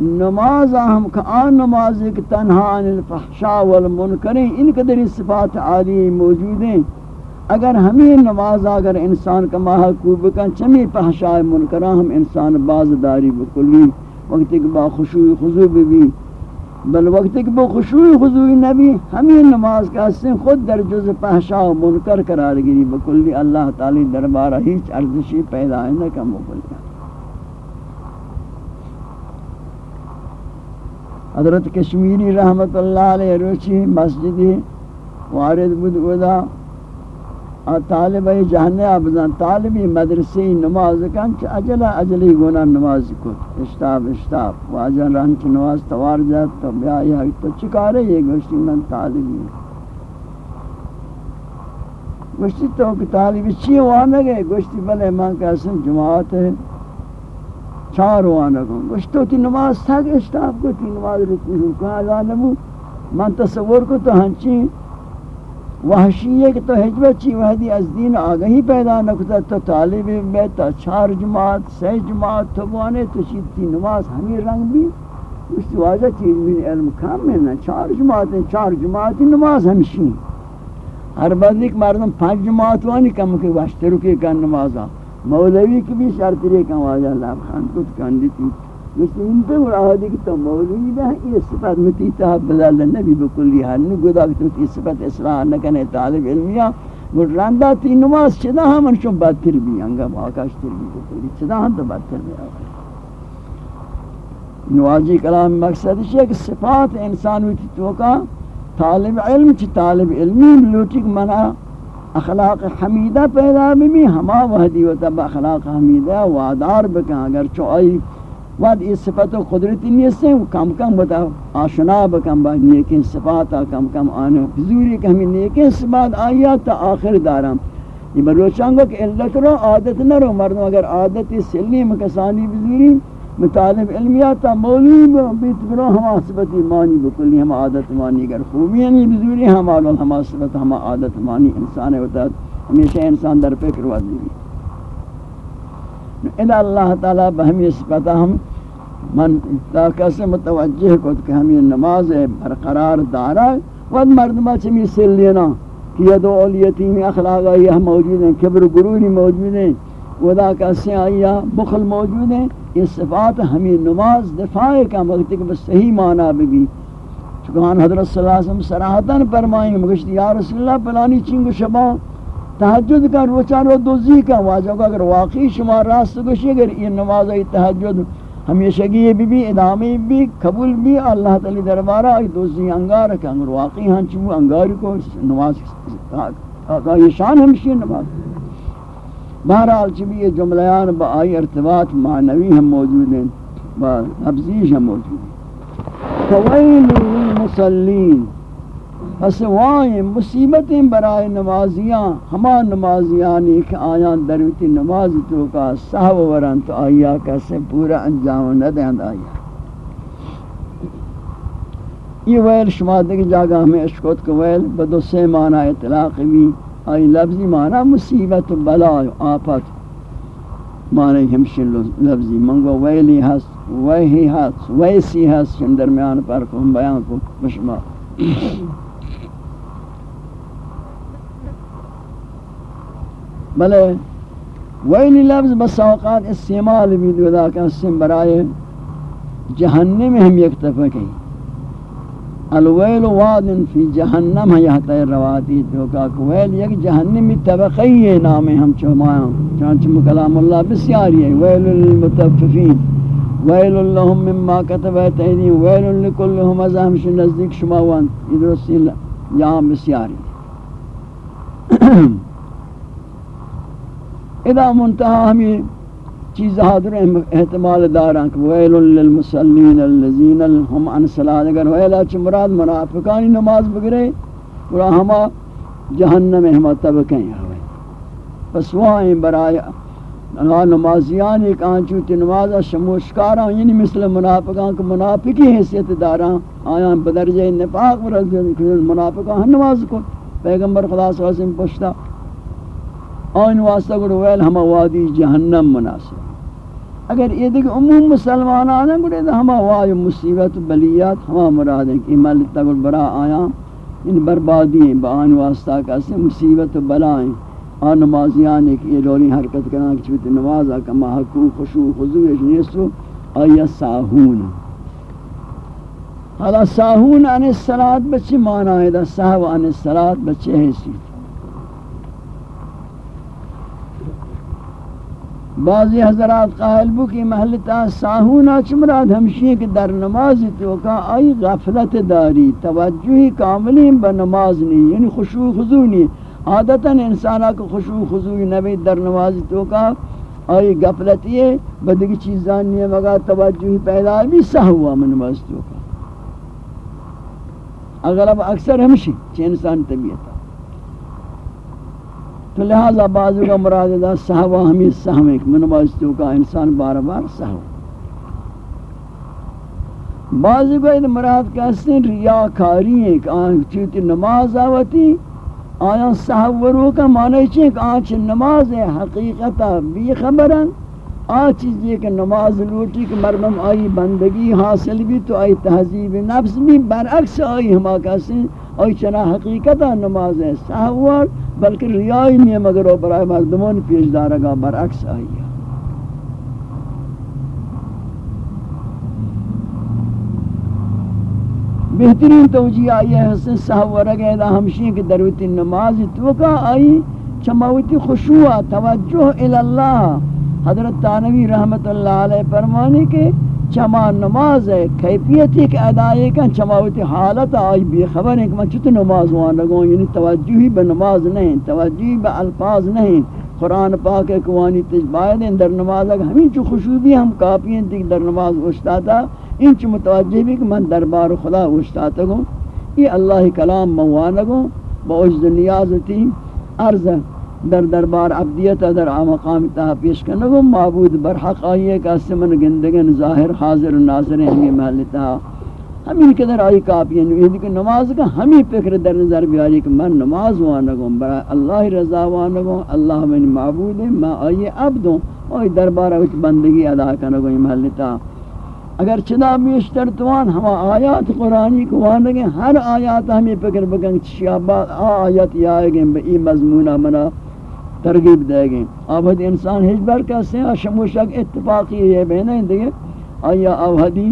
نماز ہم کہ آن نماز ایک تنہا عن الفحشاء والمنکریں ان قدر صفات عالی موجود ہیں۔ اگر ہمیں نماز اگر انسان کا محقوب کن چمی فحشاء منکرہ ہم انسان باز داری بکلی، وقت ایک با خشوع خضوع بھی بل وقت ایک با خشوع خضوع نبی، ہمیں نماز کا حسن خود در جز فحشاء منکر قرار گری بکلی۔ اللہ تعالی دربارہ ہیچ ارزشی پیدا ہے نہ کم بکلی۔ حضرت کشمیری رحمت اللہ علیہ روچی مسجدی وارد بود ودا طالب جہنے ابزان طالبی مدرسی نماز کن چ اجلا اجلی گونا نماز کو اشتاب اشتاب واجن رہن چ نماز توار جات تو بیا یہ تو چکارے یہ گوشتی من طالبی۔ گوشتی تو کہ طالبی چی وانا گئے؟ گوشتی بلے من کا اسم جماعت ہے۔ چار وانا کو گوشتو تی نماز تھا کہ اشتاب کو تی نماز رکو رکو آلانمو من تصور کو تو ہنچی وحشی ہے کہ تو حجبہ چی؟ وحدی از دین آگہی پیدا نکتا، تو طالب بیتا چار جماعت سی جماعت، تو بوانے تو چیز تی نماز ہمیں رنگ بھی؟ اس تو واجہ چیز من علم کام میں نا؟ چار جماعت چار جماعت نماز ہمشی ہر بعد ایک مردم پانچ جماعت وانی کم کے واشترو کے کن نمازا۔ مولوی کی بھی شرط رہے کن واجہ اللہ خان کت کندی تھی مثل ان پہ مراد کہ تو مولوی دا یہ صفت متی تا بدل نبی بکلی حال نو گدا کہ تو صفت اصلاح نہ کنے طالب علمیا مراندا تی نماز چدا ہم شو بدتر بھی انگا آکاش تر بھی بکلی. چدا ہم تو بدتر بھی نواجی کلام مقصد ہے کہ صفات انسان ہوتی تو کا طالب علم چ طالب علمی لوٹک منا اخلاق حمیدہ پیدا بھی ہما وحدی و تب اخلاق حمیدہ وادار بکن. اگر چوائی واد یہ صفت و قدرتی نیست ہیں کم کم بتا، آشنا بکم با نیکن صفاتا کم کم آنے. حضوری کہ ہمیں نیکن صفات آیا تا آخر دارم. یہ بروچانگو کہ علت رو عادت نہ رو. مردم اگر عادت سلی مکسانی بزوری، مطالب علمیاتا مولی بیت برو ہما صفتی مانی بکلی ہم عادت مانی اگر خوبی نہیں بزوری ہم آلو ہما صفت، ہما عادت مانی انسان ہوتا ہمیشہ انسان در پکر وزیری اذا اللہ تعالی بہمی صفتا ہم من تاکہ سے متوجہ کو کہ ہمیں نماز برقرار دارا ود مردمہ چمی سلینا کہ یہ دو اولیتین اخلاق یہ موجود ہیں، کبر گروری موجود ہیں، ودا کسی آیا بخل موجود ہیں۔ یہ صفات ہمیں نماز دفاع کا وقت کہ بس صحیح معنی بھی چکان حضرت صلی اللہ علیہ وسلم سراحتاً فرمائیں مگشت یا رسول اللہ پلانی چنگ شبا تحجد کا روچان و دوزی کا واجہ کو اگر واقعی شما راست گوشی، اگر یہ نماز تحجد ہمیشگی بھی بھی ادامی بھی، قبول بھی، اللہ تعالی دربارہ ای دوزی انگار کہ اگر واقعی ہاں چمو انگار کو نماز یہ شان ہمشی نماز۔ بہرحال چبی یہ جملیان با آئی ارتباط معنوی ہم موجود ہیں، با لفظیش ہم موجود ہیں۔ فویل للمسلین پس وائیں مصیبتیں برائے نمازیاں، ہما نمازیانی کہ آیان دروتی نماز تو کا صحب ورن تو آیا کیسے پورا انجام نہ دیں آیا۔ یہ ویل شما دیکھ جاگا ہمیں اشکوت کو ویل بدو سے معنی اطلاق بھی، آئی لفظی معنی مصیبت و بلا آفت۔ معنی ہمشن لفظی منگو ویلی ہست ویہی ہست ویسی ہست شن درمیان پر کو ہم بیان کو بشما بلے ویلی لفظ بس اوقات استعمال بھی دو دا کہ اسم برائے جہنم ہم یک تفقی الویل واد فی جہنم ہے یہتا ہے رواتی تو کہ ویل یک جہنمی طبقی ہے نام ہم چومایا چانچہ مکلام اللہ بسیاری ہے۔ ویل للمتففین ویل لهم مما كتبت ايديهم ویل لكل همزه ہمش نزدیک شما وان۔ ادرسی یہاں بسیاری اذا منتہا ہمیں چیز حاضر احتمال داران کہ ویل للمسلین الذین هم عن صلاة اگر ویلا چھ مراد منافقانی نماز بگرے اور ہما جہنم ہما طبقیں ہوئے۔ پس وہاں برائے نمازیان ایک آنچوتی نماز شموشکارا یعنی مثل منافقان کہ منافقی حیثیت داران آیاں بدرجہ نفاق ورد منافقان ہم نماز کو پیغمبر خدا صلی اللہ علیہ وسلم پوچھتا آئین واسطہ گوڑ ویل ہما وادی جہنم مناسب۔ اگر یہ دیکھ عموم مسلمان آنا گوڑ یہ ہما وادی مصیبت بلیات، ہما مراد ہیں کہ ملتا گوڑ برا آیا ان بربادی ہیں، با آئین واسطہ کسی مصیبت بلائیں آن نمازیان ایک یہ رولی حرکت کرنا کہ چویت نماز آکا ما حقوق خشوع خضوع نیسو۔ آیا ساہون۔ حالا ساہون عن السلات بچی مانا ہے، دا ساہو عن السلات بچی حیثیت۔ بعضی حضرات قائل بو کہ محلتا ساہونا چمراد ہمشی کہ در نماز تو کا آئی غفلت داری، توجہی کاملی با نماز نہیں یعنی خشوع خضوع نہیں عادتاً انسانا کو خشوع خضوع نبی در نماز تو کا آئی غفلتی ہے بدگی چیزان نہیں مگا توجہی پیدا بھی سہوا من نماز تو کا۔ اغلب اکثر ہمشی چھ انسان طبیعتا۔ تو لہذا بعضوں کا مراد دا صحوہ، ہمیں سہم ایک منباستوں کا انسان بار بار سہو بعضوں کا یہ مراد کہتے ہیں ریاکاری ہے کہ آن چیتی نماز آواتی آیا سہورو کا معنی چاہے کہ آن آنچ نماز ہے حقیقتا بھی خبرن آ چیز یہ کہ نماز لوٹی کہ مرمم آئی بندگی حاصل بھی تو آئی تہذیب نفس بھی، برعکس آئی ہما کہتے ہیں آئی چنا حقیقتا نماز ہے سہور بلکہ ریائی نہیں ہے مگر وہ برائے مردمان پیش دارگا برعکس آئی ہے۔ بہترین توجیہ آئی ہے حسن صاحب ورگے دا ہمشی کہ دروتی نماز توکا آئی چماوتی خشوع، توجہ الاللہ۔ حضرت تانوی رحمت اللہ علیہ فرمانے کے چما نماز ہے، کیفیت ایک ادائے کا چماوتی حالت آئی، بے خبر ہے کہ میں چت نماز وہاں لگوں یعنی توجہی بے نماز نہیں، توجہی بے الفاظ نہیں۔ قرآن پاک ہے قوانی تجبائد ہیں در نماز اگر ہمیں چو خوشوبی ہم کافی ہیں تک در نماز اشتاتا ان چو متوجہ بھی کہ من دربار خدا اشتاتا گوں یہ اللہ کلام موانگوں با عجز نیازتی عرض در دربار عبدیت در مقام تا پیش کرنے کو معبود برحق آئیے کہ اسمن گندگن ظاہر حاضر ناظر ہمیں محل تا. ہمیں قدر آئی کافی ہے یہ کہ نماز کا ہمیں فکر در نظر بھی آئی کہ من نماز وانگوں برای اللہ رضا وانگوں اللہ من معبود ہے میں آئیے عبدوں اور دربار وچ بندگی ادا کرنے کو اگر چدا بیشتر توان ہما آیات قرآنی کو وانگیں ہر آیات ہمیں فکر بکن چشیابات آیات یہ آئے گئے بئی مضمونہ منا ترغیب دے گئے۔ آبادی انسان ہج بر کیسے ہیں شموشک اتفاقی ہے بہنیں دیگے آیا آبادی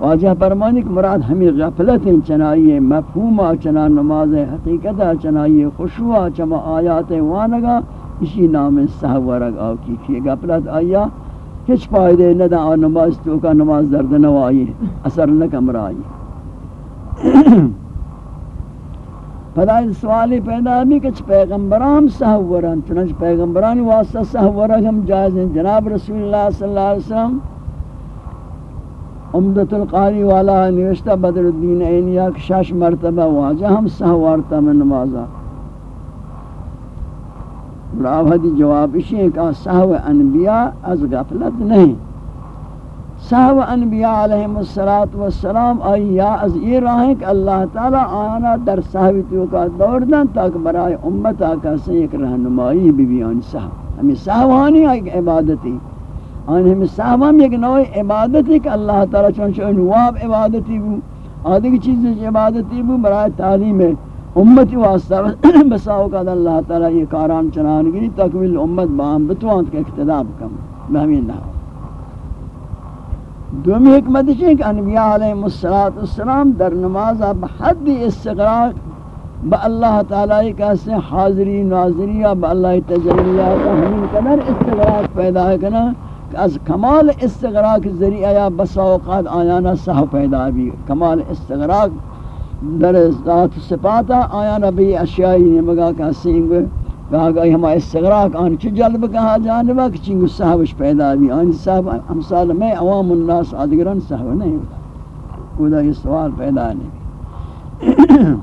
واجہ فرمانی کہ مراد ہمیں غفلت چنائیے مفہوم چنا، نماز حقیقت چنائیے خشوع چما آیات وانگا، اسی نام سہو ورگ آو کی کی۔ غفلت آیا کچھ فائدے نہ دا، نماز تو کا نماز درد نہ آئی اثر نہ کمرائی پدا سوالی پیدا بھی کہ پیغمبران سہو چنانچہ پیغمبران واسطہ سہو ہم جائز ہیں جناب رسول اللہ صلی اللہ علیہ وسلم عمدت القاری والا نوشتہ بدر الدین اینیا شش مرتبہ واجہ ہم سہوارتا میں نمازا راوہدی جواب اسی ہے کہ سہو انبیاء از غفلت نہیں سہو انبیاء علیہم السلام آئی، یا از یہ راہیں کہ اللہ تعالی آنا در سہویتیوں کا دور دن تاک برای امت آکا سے ایک رہنمائی بھی بھی آنی سہو ہمیں سہوانی آئی عبادتی۔ آن ہم صحابہ ایک نوع عبادت ہے کہ اللہ تعالیٰ چونچہ نواب عبادتی بو، آدھے کی چیز عبادتی بو برای تعلیم امتی واسطہ بساو کا اللہ تعالیٰ یہ کاران چنان گری تکویل امت باہم بتوانت کے اقتداب کم۔ بہمین نحو دومی حکمت ہے کہ انبیاء علیہ السلام در نماز بحد استقراق با اللہ تعالی کا سے حاضری، ناظری با اللہ تجلیات ہمیں قدر استقراق پیدا کرنا از کمال استغراق ذریعہ یا بس اوقات آیانا صح پیدا بھی، کمال استغراق در ذات صفاتا آیانا بھی اشیائی نمگا کا سینگ کہا گئی ہما استغراق آن چھ جلب کہا جانبا کہ چنگو صحبش پیدا بھی آن صحب امثال میں عوام الناس آدگران صحب نہیں ہوتا۔ خدا یہ سوال پیدا نہیں۔